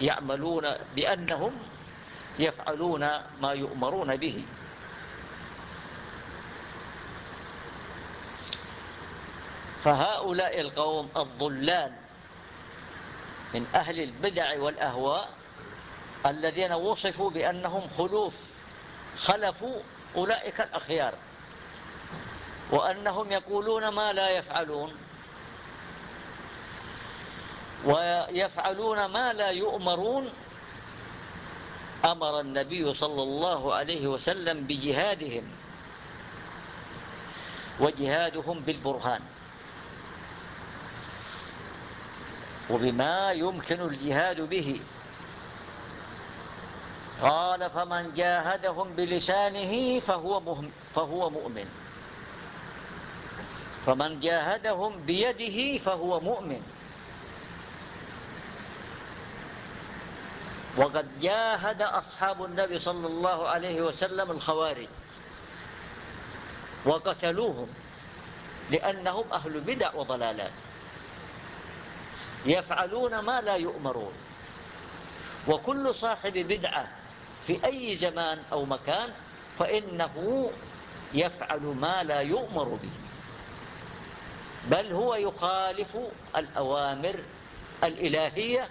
يعملون بأنهم يفعلون ما يؤمرون به. فهؤلاء القوم الضلال من أهل البدع والأهواء الذين وصفوا بأنهم خلوف خلفوا أولئك الأخيار. وأنهم يقولون ما لا يفعلون. ويفعلون ما لا يؤمرون. أمر النبي صلى الله عليه وسلم بجهادهم وجهادهم بالبرهان وبما يمكن الجهاد به. قال فمن جاهدهم بلسانه فهو, مهم فهو مؤمن. فمن جاهدهم بيده فهو مؤمن. وقد جاهد أصحاب النبي صلى الله عليه وسلم الخوارج وقتلوهم لأنهم أهل بدع وضلالات. يفعلون ما لا يؤمرون. وكل صاحب بدعة في أي زمان أو مكان فإنه يفعل ما لا يؤمر به. بل هو يخالف الأوامر الإلهية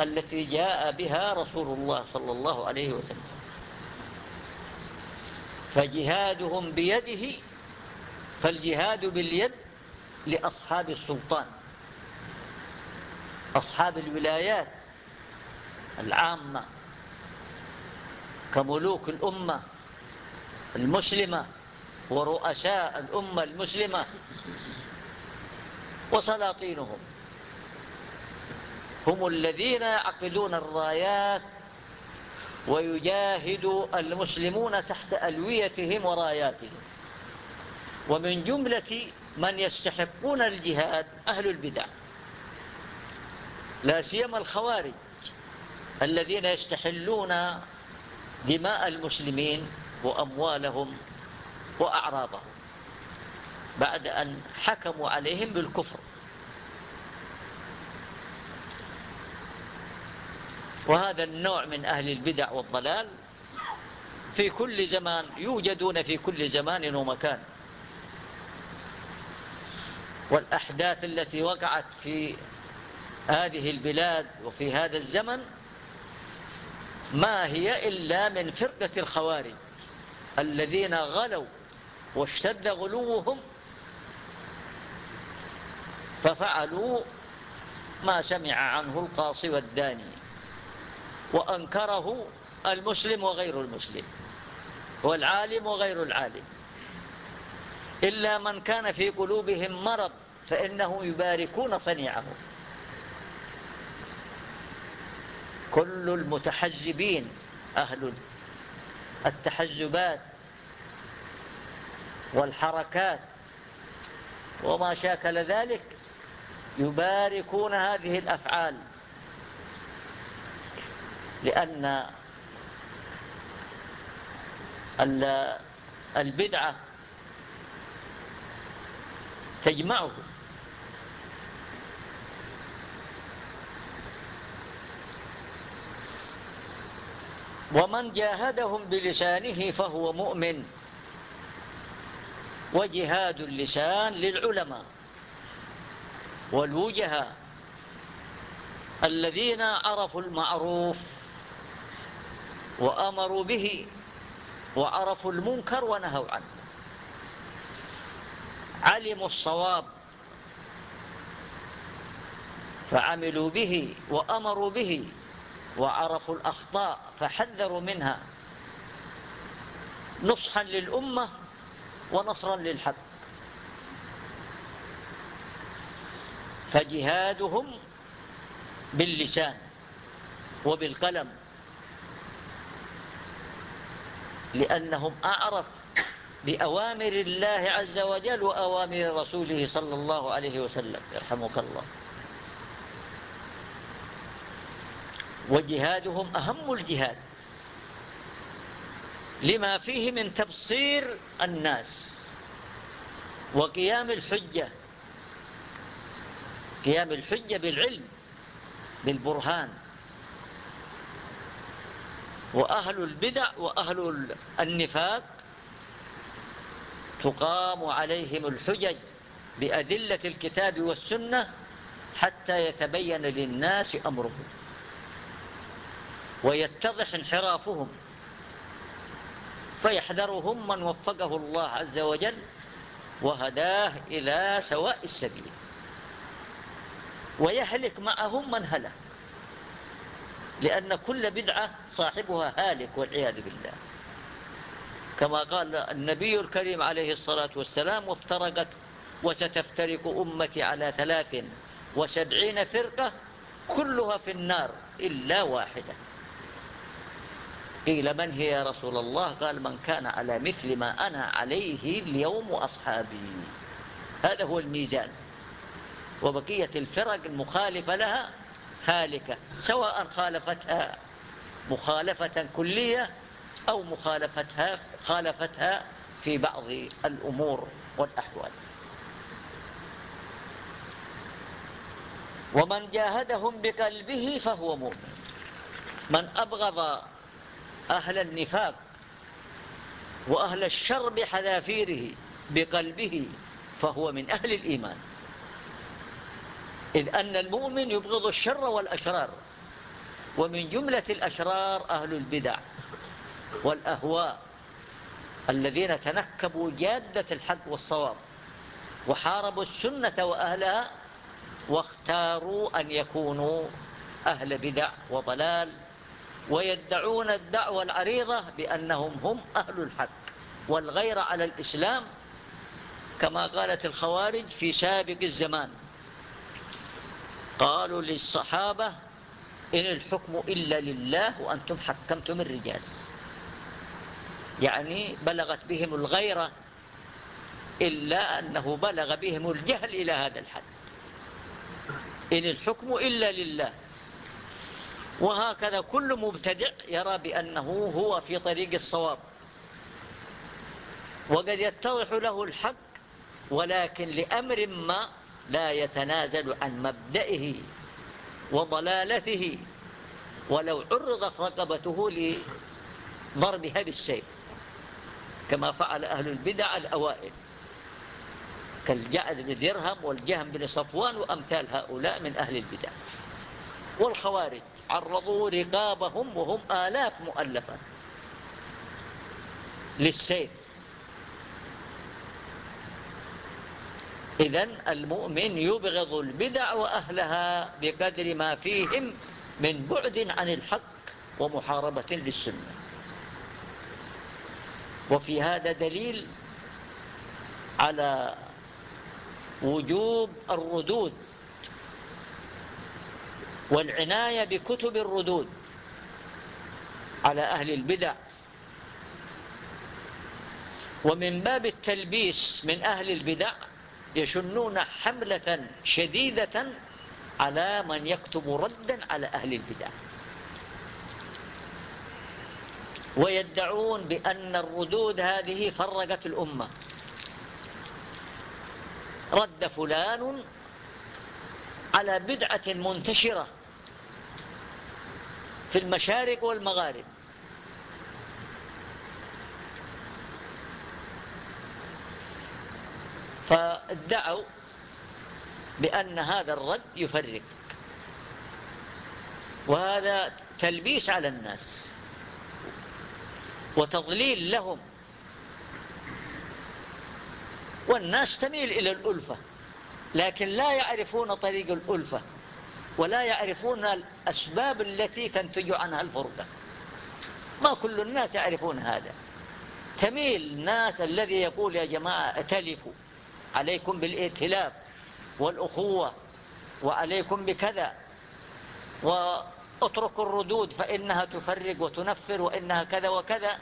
التي جاء بها رسول الله صلى الله عليه وسلم. فجهادهم بيده فالجهاد باليد لأصحاب السلطان أصحاب الولايات العامة كملوك الأمة المسلمة ورؤساء الأمة المسلمة وسلاطينهم. هم الذين يعقدون الرايات ويجاهد المسلمون تحت ألويتهم وراياتهم. ومن جملة من يستحقون الجهاد أهل البدع. لا سيما الخوارج الذين يستحلون دماء المسلمين وأموالهم وأعراضهم. بعد أن حكموا عليهم بالكفر. وهذا النوع من أهل البدع والضلال في كل زمان يوجدون في كل زمان ومكان. والأحداث التي وقعت في هذه البلاد وفي هذا الزمن ما هي إلا من فرقة الخوارج الذين غلوا واشتد غلوهم ففعلوا ما سمع عنه القاصي والداني وأنكره المسلم وغير المسلم والعالم وغير العالم. إلا من كان في قلوبهم مرض فإنهم يباركون صنيعهم كل المتحجبين أهل التحجبات والحركات وما شاكل ذلك يباركون هذه الأفعال لأن البدعة تجمعه. ومن جاهدهم بلسانه فهو مؤمن وجهاد اللسان للعلماء. والوجهاء الذين عرفوا المعروف وأمروا به وعرفوا المنكر ونهوا عنه. علموا الصواب فعملوا به وأمروا به وعرفوا الأخطاء فحذروا منها نصحا للأمة ونصرا للحق. فجهادهم باللسان وبالقلم لأنهم أعرف بأوامر الله عز وجل وأوامر رسوله صلى الله عليه وسلم. يرحمك الله. وجهادهم أهم الجهاد. لما فيه من تبصير الناس وقيام الحجة قيام الحجة بالعلم بالبرهان. وأهل البدع وأهل النفاق تقام عليهم الحجج بأدلة الكتاب والسنة حتى يتبين للناس أمرهم. ويتضح انحرافهم. فيحذرهم من وفقه الله عز وجل وهداه إلى سواء السبيل. ويهلك معهم من هلك. لأن كل بدعة صاحبها هالك والعياذ بالله. كما قال النبي الكريم عليه الصلاة والسلام وافترقت وستفترق أمتي على ثلاث وسبعين فرقة كلها في النار إلا واحدة. قيل من هي يا رسول الله؟ قال من كان على مثل ما أنا عليه اليوم وأصحابي. هذا هو الميزان. وبقية الفرق المخالفة لها هالكة سواء خالفتها مخالفة كلية أو مخالفتها خالفتها في بعض الأمور والأحوال. ومن جاهدهم بقلبه فهو مؤمن. من أبغض أهل النفاق وأهل الشر بحذافيره بقلبه فهو من أهل الإيمان. إذ أن المؤمن يبغض الشر والأشرار ومن جملة الأشرار أهل البدع والأهواء الذين تنكبوا جادة الحق والصواب وحاربوا السنة وأهلها واختاروا أن يكونوا أهل بدع وضلال ويدعون الدعوة العريضة بأنهم هم أهل الحق والغير على الإسلام كما قالت الخوارج في سابق الزمان. قالوا للصحابة إن الحكم إلا لله وأنتم حكمتم الرجال. يعني بلغت بهم الغيرة إلا أنه بلغ بهم الجهل إلى هذا الحد. إن الحكم إلا لله. وهكذا كل مبتدع يرى بأنه هو في طريق الصواب. وقد يتضح له الحق ولكن لأمر ما لا يتنازل عن مبدئه وضلالته ولو عرضت رقبته لضربها بالسيف كما فعل أهل البدع الأوائل. كالجعد بن درهم والجهم بن صفوان وأمثال هؤلاء من أهل البدع. والخوارج عرضوا رقابهم وهم آلاف مؤلفة للسيف إذا المؤمن يبغض البدع وأهلها بقدر ما فيهم من بعد عن الحق ومحاربة للسنة. وفي هذا دليل على وجوب الردود والعناية بكتب الردود على أهل البدع. ومن باب التلبيس من أهل البدع يشنون حملة شديدة على من يكتب ردا على أهل البدع. ويدعون بأن الردود هذه فرقت الأمة. رد فلان على بدعة منتشرة في المشارق والمغارب. فادعوا بأن هذا الرد يفرق. وهذا تلبيس على الناس وتضليل لهم. والناس تميل إلى الألفة لكن لا يعرفون طريق الألفة ولا يعرفون الأسباب التي تنتج عنها الفرقة. ما كل الناس يعرفون هذا. تميل الناس الذي يقول يا جماعة اتلفوا عليكم بالإئتلاف والأخوة وعليكم بكذا واتركوا الردود فإنها تفرق وتنفر وإنها كذا وكذا.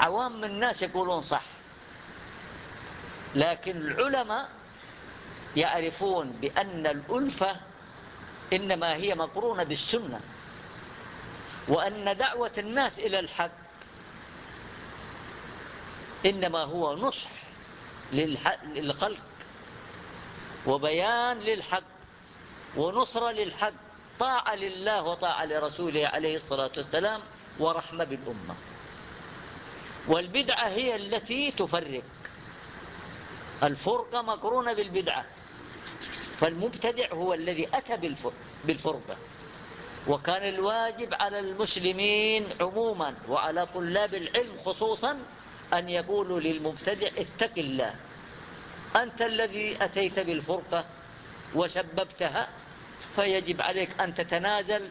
عوام الناس يقولون صح لكن العلماء يعرفون بأن الألفة إنما هي مقرونة بالسنة وأن دعوة الناس إلى الحق إنما هو نصح للخلق وبيان للحق ونصرة للحق طاعة لله وطاعة لرسوله عليه الصلاة والسلام ورحمة بالأمة. والبدعة هي التي تفرق. الفرقة مقرونة بالبدعة فالمبتدع هو الذي أتى بالفرقة. وكان الواجب على المسلمين عموما وعلى طلاب العلم خصوصا أن يقولوا للمبتدع اتق الله. أنت الذي أتيت بالفرقة وسببتها فيجب عليك أن تتنازل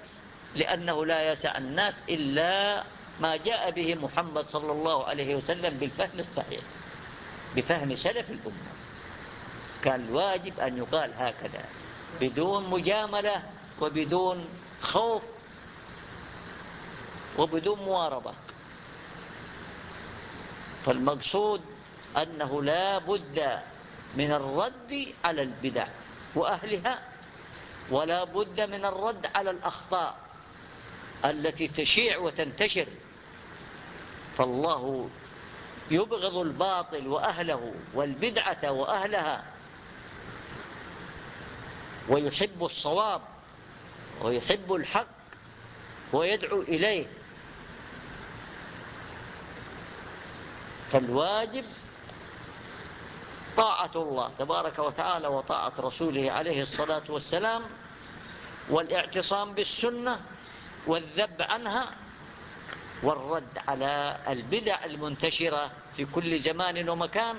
لأنه لا يسع الناس إلا ما جاء به محمد صلى الله عليه وسلم بالفهم الصحيح بفهم سلف الأمة. كان الواجب أن يقال هكذا بدون مجاملة وبدون خوف وبدون مواربة. فالمقصود أنه لا بد من الرد على البدع وأهلها ولا بد من الرد على الأخطاء التي تشيع وتنتشر. فالله يبغض الباطل وأهله والبدعة وأهلها ويحب الصواب ويحب الحق ويدعو إليه. فالواجب طاعة الله تبارك وتعالى وطاعة رسوله عليه الصلاة والسلام والاعتصام بالسنة والذب عنها والرد على البدع المنتشرة في كل زمان ومكان.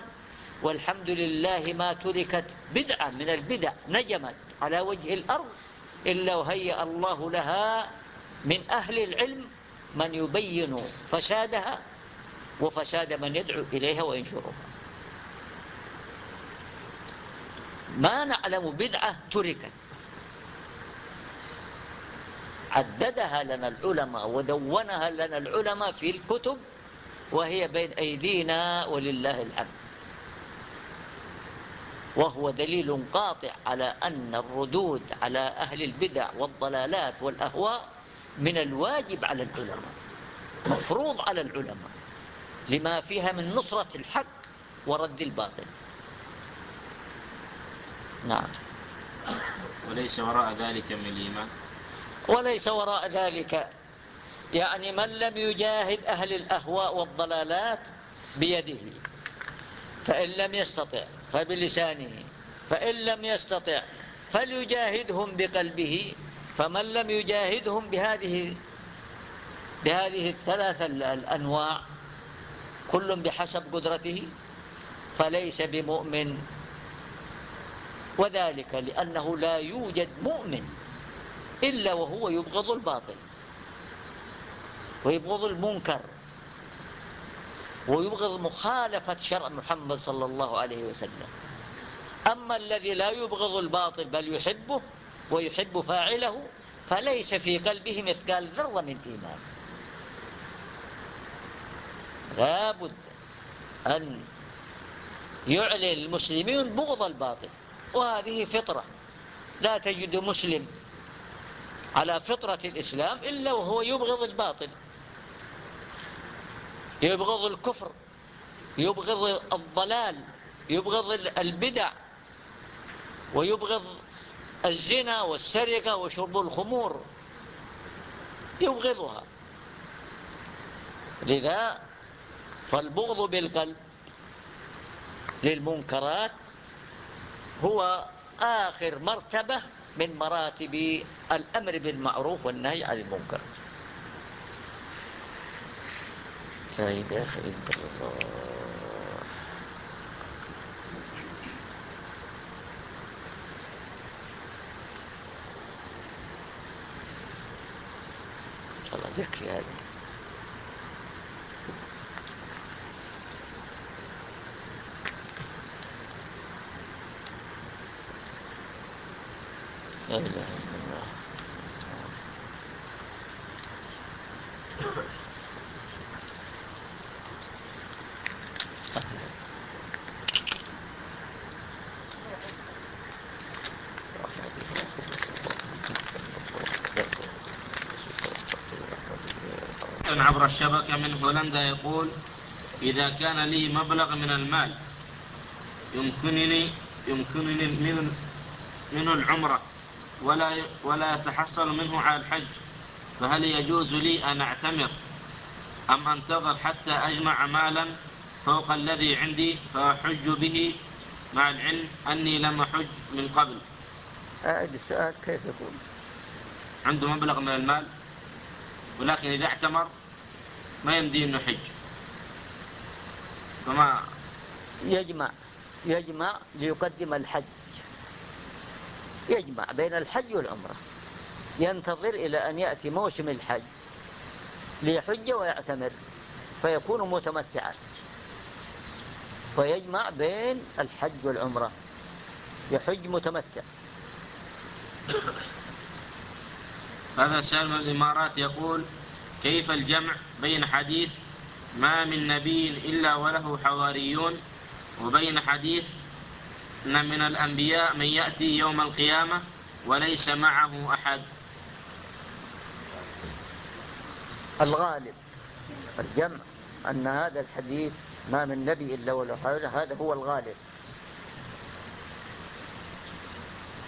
والحمد لله ما تركت بدعة من البدع نجمت على وجه الأرض إلا وهيأ الله لها من أهل العلم من يبين فسادها. وفساد من يدعو إليها وينشرها. ما نعلم بدعة تركت. عددها لنا العلماء ودونها لنا العلماء في الكتب وهي بين أيدينا ولله الحمد. وهو دليل قاطع على أن الردود على أهل البدع والضلالات والأهواء من الواجب على العلماء مفروض على العلماء. لما فيها من نصرة الحق ورد الباطل. نعم. وليس وراء ذلك من الإيمان؟ وليس وراء ذلك. يعني من لم يجاهد أهل الأهواء والضلالات بيده فإن لم يستطع فبلسانه فإن لم يستطع فليجاهدهم بقلبه. فمن لم يجاهدهم بهذه بهذه الثلاثة الأنواع كل بحسب قدرته فليس بمؤمن. وذلك لأنه لا يوجد مؤمن إلا وهو يبغض الباطل ويبغض المنكر ويبغض مخالفة شرع محمد صلى الله عليه وسلم. أما الذي لا يبغض الباطل بل يحبه ويحب فاعله فليس في قلبه مثقال ذرة من إيمان. لا بد أن يعلن المسلمين بغض الباطل وهذه فطرة. لا تجد مسلم على فطرة الإسلام إلا وهو يبغض الباطل يبغض الكفر يبغض الضلال يبغض البدع ويبغض الزنا والسرقة وشرب الخمور يبغضها. لذا فالبغض بالقلب للمنكرات هو آخر مرتبة من مراتب الأمر بالمعروف والنهي عن المنكر. لا إله إلا الله. خلاص يكفي هذا لا إله إلا الله. عبر الشبكة من هولندا يقول إذا كان لي مبلغ من المال يمكنني يمكنني من منه العمرة. ولا ولا يتحصل منه على الحج فهل يجوز لي أن أعتمر؟ أم أنتظر حتى أجمع مالا فوق الذي عندي فأحج به؟ مع العلم أني لم أحج من قبل. أعد السؤال كيف يكون؟ عنده مبلغ من المال ولكن إذا اعتمر ما يمدي إنه حج فما يجمع يجمع ليقدم الحج. يجمع بين الحج والعمرة. ينتظر إلى أن يأتي موسم الحج ليحج ويعتمر فيكون متمتعا. فيجمع بين الحج والعمرة. يحج متمتع. هذا سالم الإمارات يقول كيف الجمع بين حديث ما من نبي إلا وله حواريون وبين حديث من الأنبياء من يأتي يوم القيامة وليس معه أحد. الغالب الجمع أن هذا الحديث ما من نبي إلا وله هذا هو الغالب.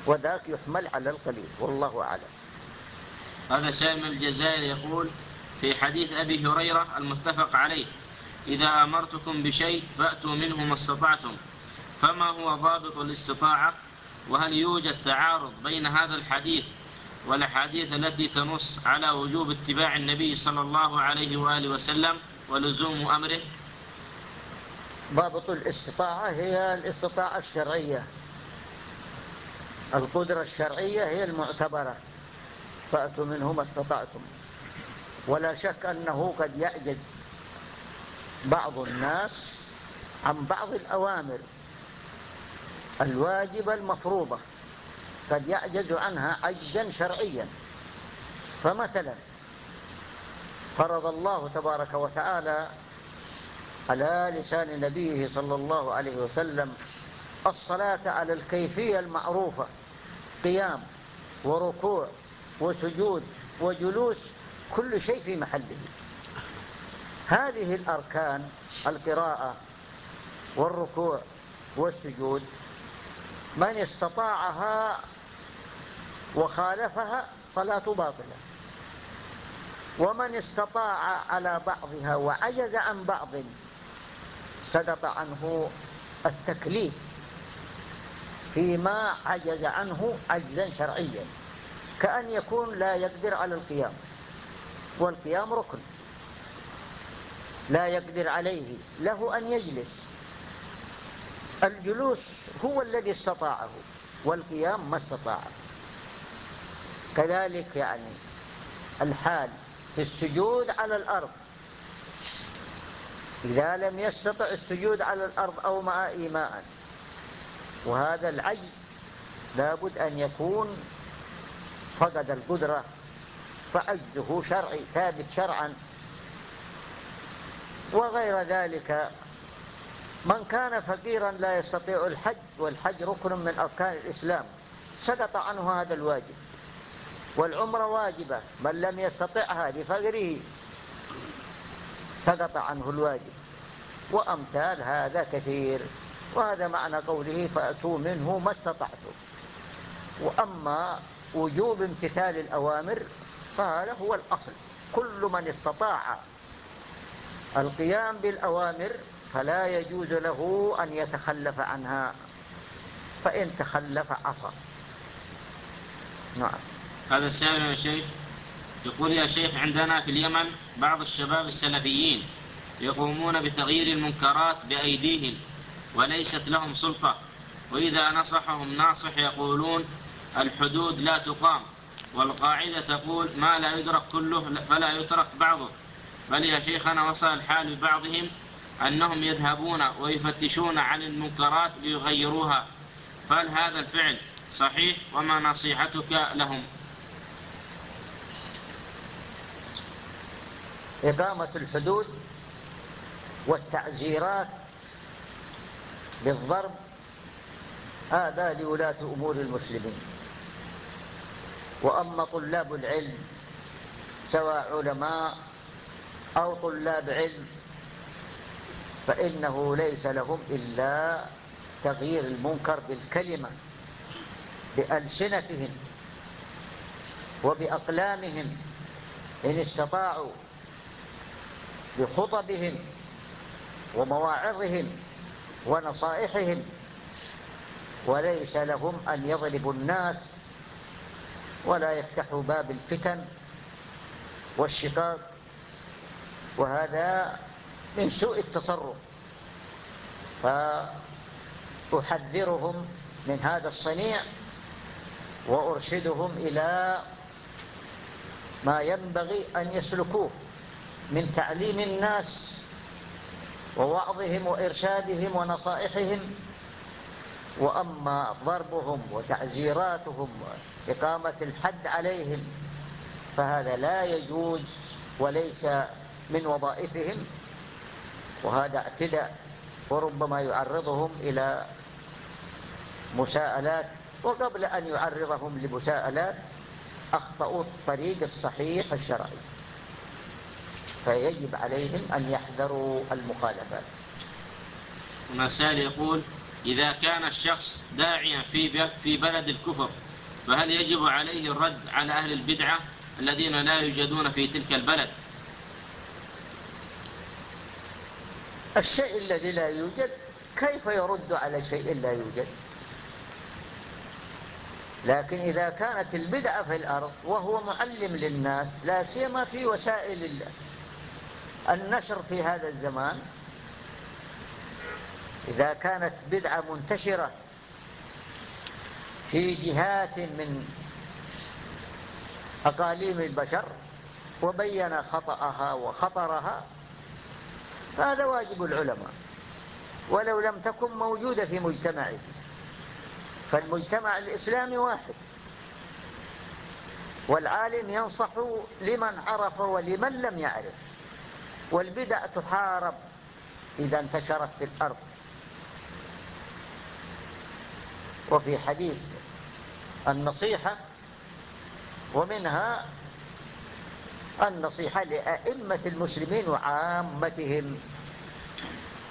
وذاك يحمل على القليل والله أعلم. هذا سالم الجزائر يقول في حديث أبي هريرة المتفق عليه إذا أمرتكم بشيء فأتوا منه ما استطعتم. فما هو ضابط الاستطاعة؟ وهل يوجد تعارض بين هذا الحديث والأحاديث التي تنص على وجوب اتباع النبي صلى الله عليه وآله وسلم ولزوم أمره؟ ضابط الاستطاعة هي الاستطاعة الشرعية. القدرة الشرعية هي المعتبرة. فأتوا منه ما استطعتم. ولا شك أنه قد يعجز بعض الناس عن بعض الأوامر. الواجبة المفروضة. قد يعجز عنها عجزا شرعيا. فمثلا فرض الله تبارك وتعالى على لسان نبيه صلى الله عليه وسلم الصلاة على الكيفية المعروفة. قيام وركوع وسجود وجلوس كل شيء في محله. هذه الأركان القراءة والركوع والسجود من استطاعها وخالفها صلاة باطلة ومن استطاع على بعضها وعجز عن بعض سقط عنه التكليف فيما عجز عنه عجزا شرعيا كأن يكون لا يقدر على القيام والقيام ركن لا يقدر عليه له أن يجلس. الجلوس هو الذي استطاعه والقيام ما استطاعه. كذلك يعني الحال في السجود على الأرض. إذا لم يستطع السجود على الأرض أو مع إيماء وهذا العجز لابد أن يكون فقد القدرة فعجزه شرعي ثابت شرعا. وغير ذلك من كان فقيرا لا يستطيع الحج والحج ركن من أركان الإسلام. سقط عنه هذا الواجب. والعمرة واجبة. من لم يستطعها لفقره سقط عنه الواجب. وأمثال هذا كثير. وهذا معنى قوله فأتوا منه ما استطعتم. وأما وجوب امتثال الأوامر فهذا هو الأصل. كل من استطاع القيام بالأوامر فلا يجوز له أن يتخلف عنها فإن تخلف عصى نعم. هذا السائل يا شيخ يقول يا شيخ عندنا في اليمن بعض الشباب السلفيين يقومون بتغيير المنكرات بأيديهم وليست لهم سلطة وإذا نصحهم ناصح يقولون الحدود لا تقام والقاعدة تقول ما لا يدرك كله فلا يترك بعضه. بل يا شيخنا وصل الحال ببعضهم أنهم يذهبون ويفتشون عن المنكرات ليغيروها. فهل هذا الفعل صحيح؟ وما نصيحتك لهم؟ إقامة الحدود والتعزيرات بالضرب هذا لولاة أمور المسلمين. وأما طلاب العلم سواء علماء أو طلاب علم فإنه ليس لهم إلا تغيير المنكر بالكلمة بألسنتهم وبأقلامهم إن استطاعوا بخطبهم ومواعظهم ونصائحهم. وليس لهم أن يضربوا الناس ولا يفتحوا باب الفتن والشقاق. وهذا من سوء التصرف. فأحذرهم من هذا الصنيع وأرشدهم إلى ما ينبغي أن يسلكوه من تعليم الناس ووعظهم وإرشادهم ونصائحهم. وأما ضربهم وتعزيراتهم وإقامة الحد عليهم فهذا لا يجوز وليس من وظائفهم. وهذا اعتداء وربما يعرضهم إلى مساءلات وقبل أن يعرضهم لمساءلات أخطأوا الطريق الصحيح الشرعي. فيجب عليهم أن يحذروا المخالفات. سائل يقول إذا كان الشخص داعيا في في بلد الكفر فهل يجب عليه الرد على أهل البدعة الذين لا يوجدون في تلك البلد؟ الشيء الذي لا يوجد كيف يرد على شيء لا يوجد؟ لكن إذا كانت البدعة في الأرض وهو معلم للناس لا سيما في وسائل النشر في هذا الزمان إذا كانت بدعة منتشرة في جهات من أقاليم البشر وبين خطأها وخطرها فهذا واجب العلماء. ولو لم تكن موجودة في مجتمعه. فالمجتمع الإسلامي واحد. والعالم ينصح لمن عرف ولمن لم يعرف. والبدع تحارب إذا انتشرت في الأرض. وفي حديث النصيحة ومنها النصيحة لأئمة المسلمين وعامتهم.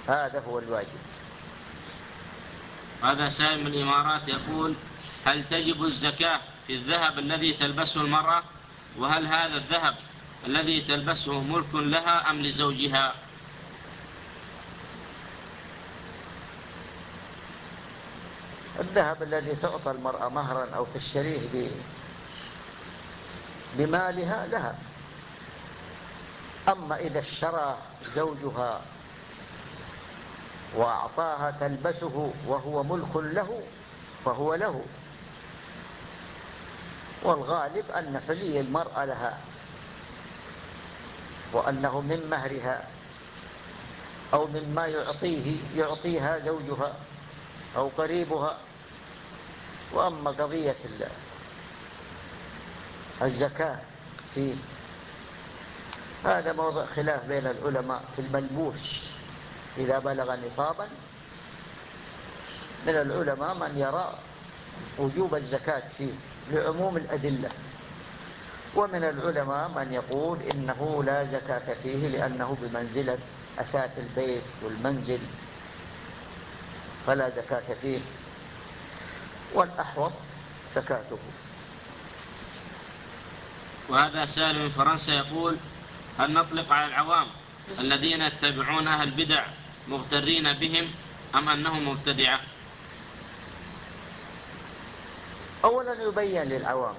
هذا هو الواجب. هذا سائل من الإمارات يقول هل تجب الزكاة في الذهب الذي تلبسه المرأة؟ وهل هذا الذهب الذي تلبسه ملك لها أم لزوجها؟ الذهب الذي تعطى المرأة مهرا أو تشتريه بمالها لها. أما إذا اشترى زوجها وأعطاها تلبسه وهو ملك له فهو له. والغالب أن حلي المرأة لها وأنه من مهرها أو مما يعطيه يعطيها زوجها أو قريبها. وأما قضية الزكاة في هذا موضع خلاف بين العلماء في الملبوس إذا بلغ نصابا من العلماء من يرى وجوب الزكاة فيه لعموم الأدلة. ومن العلماء من يقول إنه لا زكاة فيه لأنه بمنزلة أثاث البيت والمنزل. فلا زكاة فيه. والأحوط زكاته. وهذا سائل من فرنسا يقول هل نطلق على العوام الذين يتبعون أهل البدع مغترين بهم أم أنهم مبتدعة؟ أولا يبين للعوام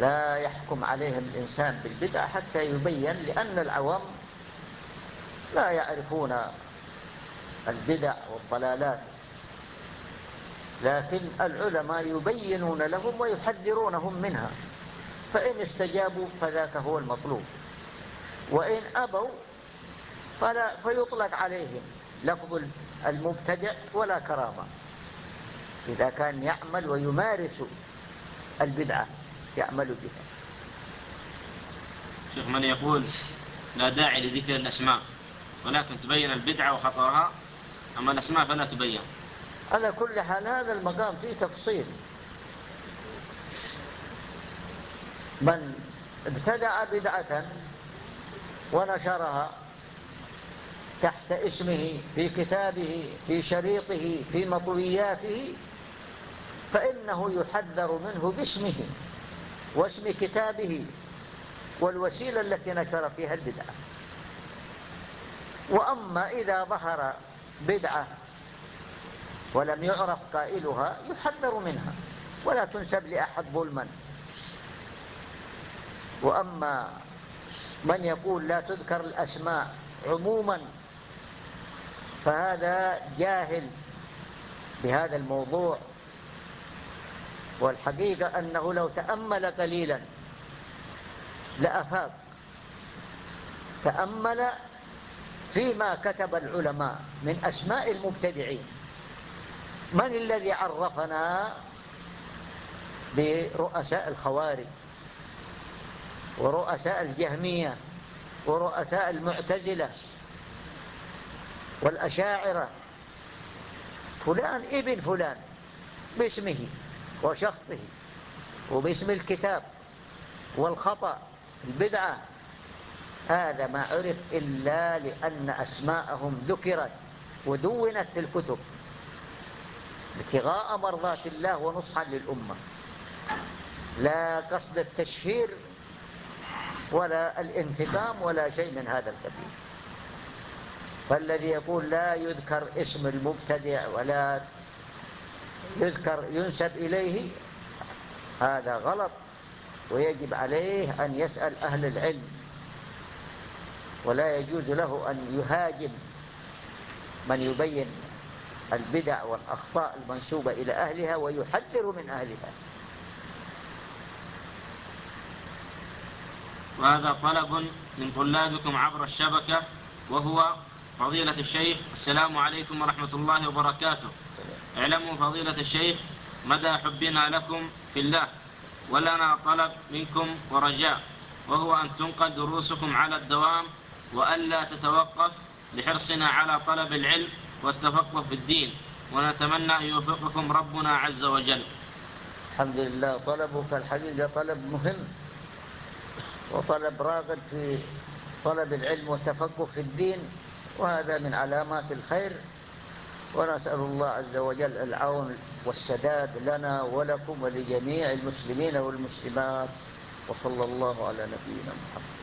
لا يحكم عليهم الإنسان بالبدع حتى يبين لأن العوام لا يعرفون البدع والضلالات. لكن العلماء يبينون لهم ويحذرونهم منها. فإن استجابوا فذاك هو المطلوب. وإن أبوا فلا فيطلق عليهم لفظ المبتدع ولا كرامة. إذا كان يعمل ويمارس البدعة يعمل بها. شيخ من يقول لا داعي لذكر الأسماء ولكن تبين البدعة وخطرها أما الأسماء فلا تبين. على كل حال هذا المقام فيه تفصيل. من ابتدع بدعة ونشرها تحت اسمه في كتابه في شريطه في مطوياته فإنه يحذر منه باسمه واسم كتابه والوسيلة التي نشر فيها البدعة. وأما إذا ظهر بدعة ولم يعرف قائلها يحذر منها. ولا تنسب لأحد ظلما. وأما من يقول لا تذكر الأسماء عموما فهذا جاهل بهذا الموضوع. والحقيقة أنه لو تأمل قليلا لأفاق. تأمل فيما كتب العلماء من أسماء المبتدعين. من الذي عرفنا برؤساء الخوارج؟ ورؤساء الجهمية ورؤساء المعتزلة والأشاعرة. فلان ابن فلان باسمه وشخصه وباسم الكتاب والخطأ البدعة. هذا ما عرف إلا لأن أسماءهم ذكرت ودونت في الكتب ابتغاء مرضات الله ونصحا للأمة. لا قصد التشهير ولا الانتقام ولا شيء من هذا القبيل فالذي يقول لا يذكر اسم المبتدع ولا يذكر ينسب إليه هذا غلط ويجب عليه أن يسأل أهل العلم ولا يجوز له أن يهاجم من يبين البدع والأخطاء المنسوبة إلى أهلها ويحذر من أهلها. وهذا طلب من طلابكم عبر الشبكة وهو فضيلة الشيخ السلام عليكم ورحمة الله وبركاته. اعلموا فضيلة الشيخ مدى حبنا لكم في الله ولنا طلب منكم ورجاء وهو أن تنقل دروسكم على الدوام وألا تتوقف لحرصنا على طلب العلم والتفقه في الدين. ونتمنى أن يوفقكم ربنا عز وجل. الحمد لله طلبك الحقيقة طلب مهم. وطلب راغب في طلب العلم والتفقه في الدين وهذا من علامات الخير. ونسأل الله عز وجل العون والسداد لنا ولكم ولجميع المسلمين والمسلمات. وصلى الله على نبينا محمد.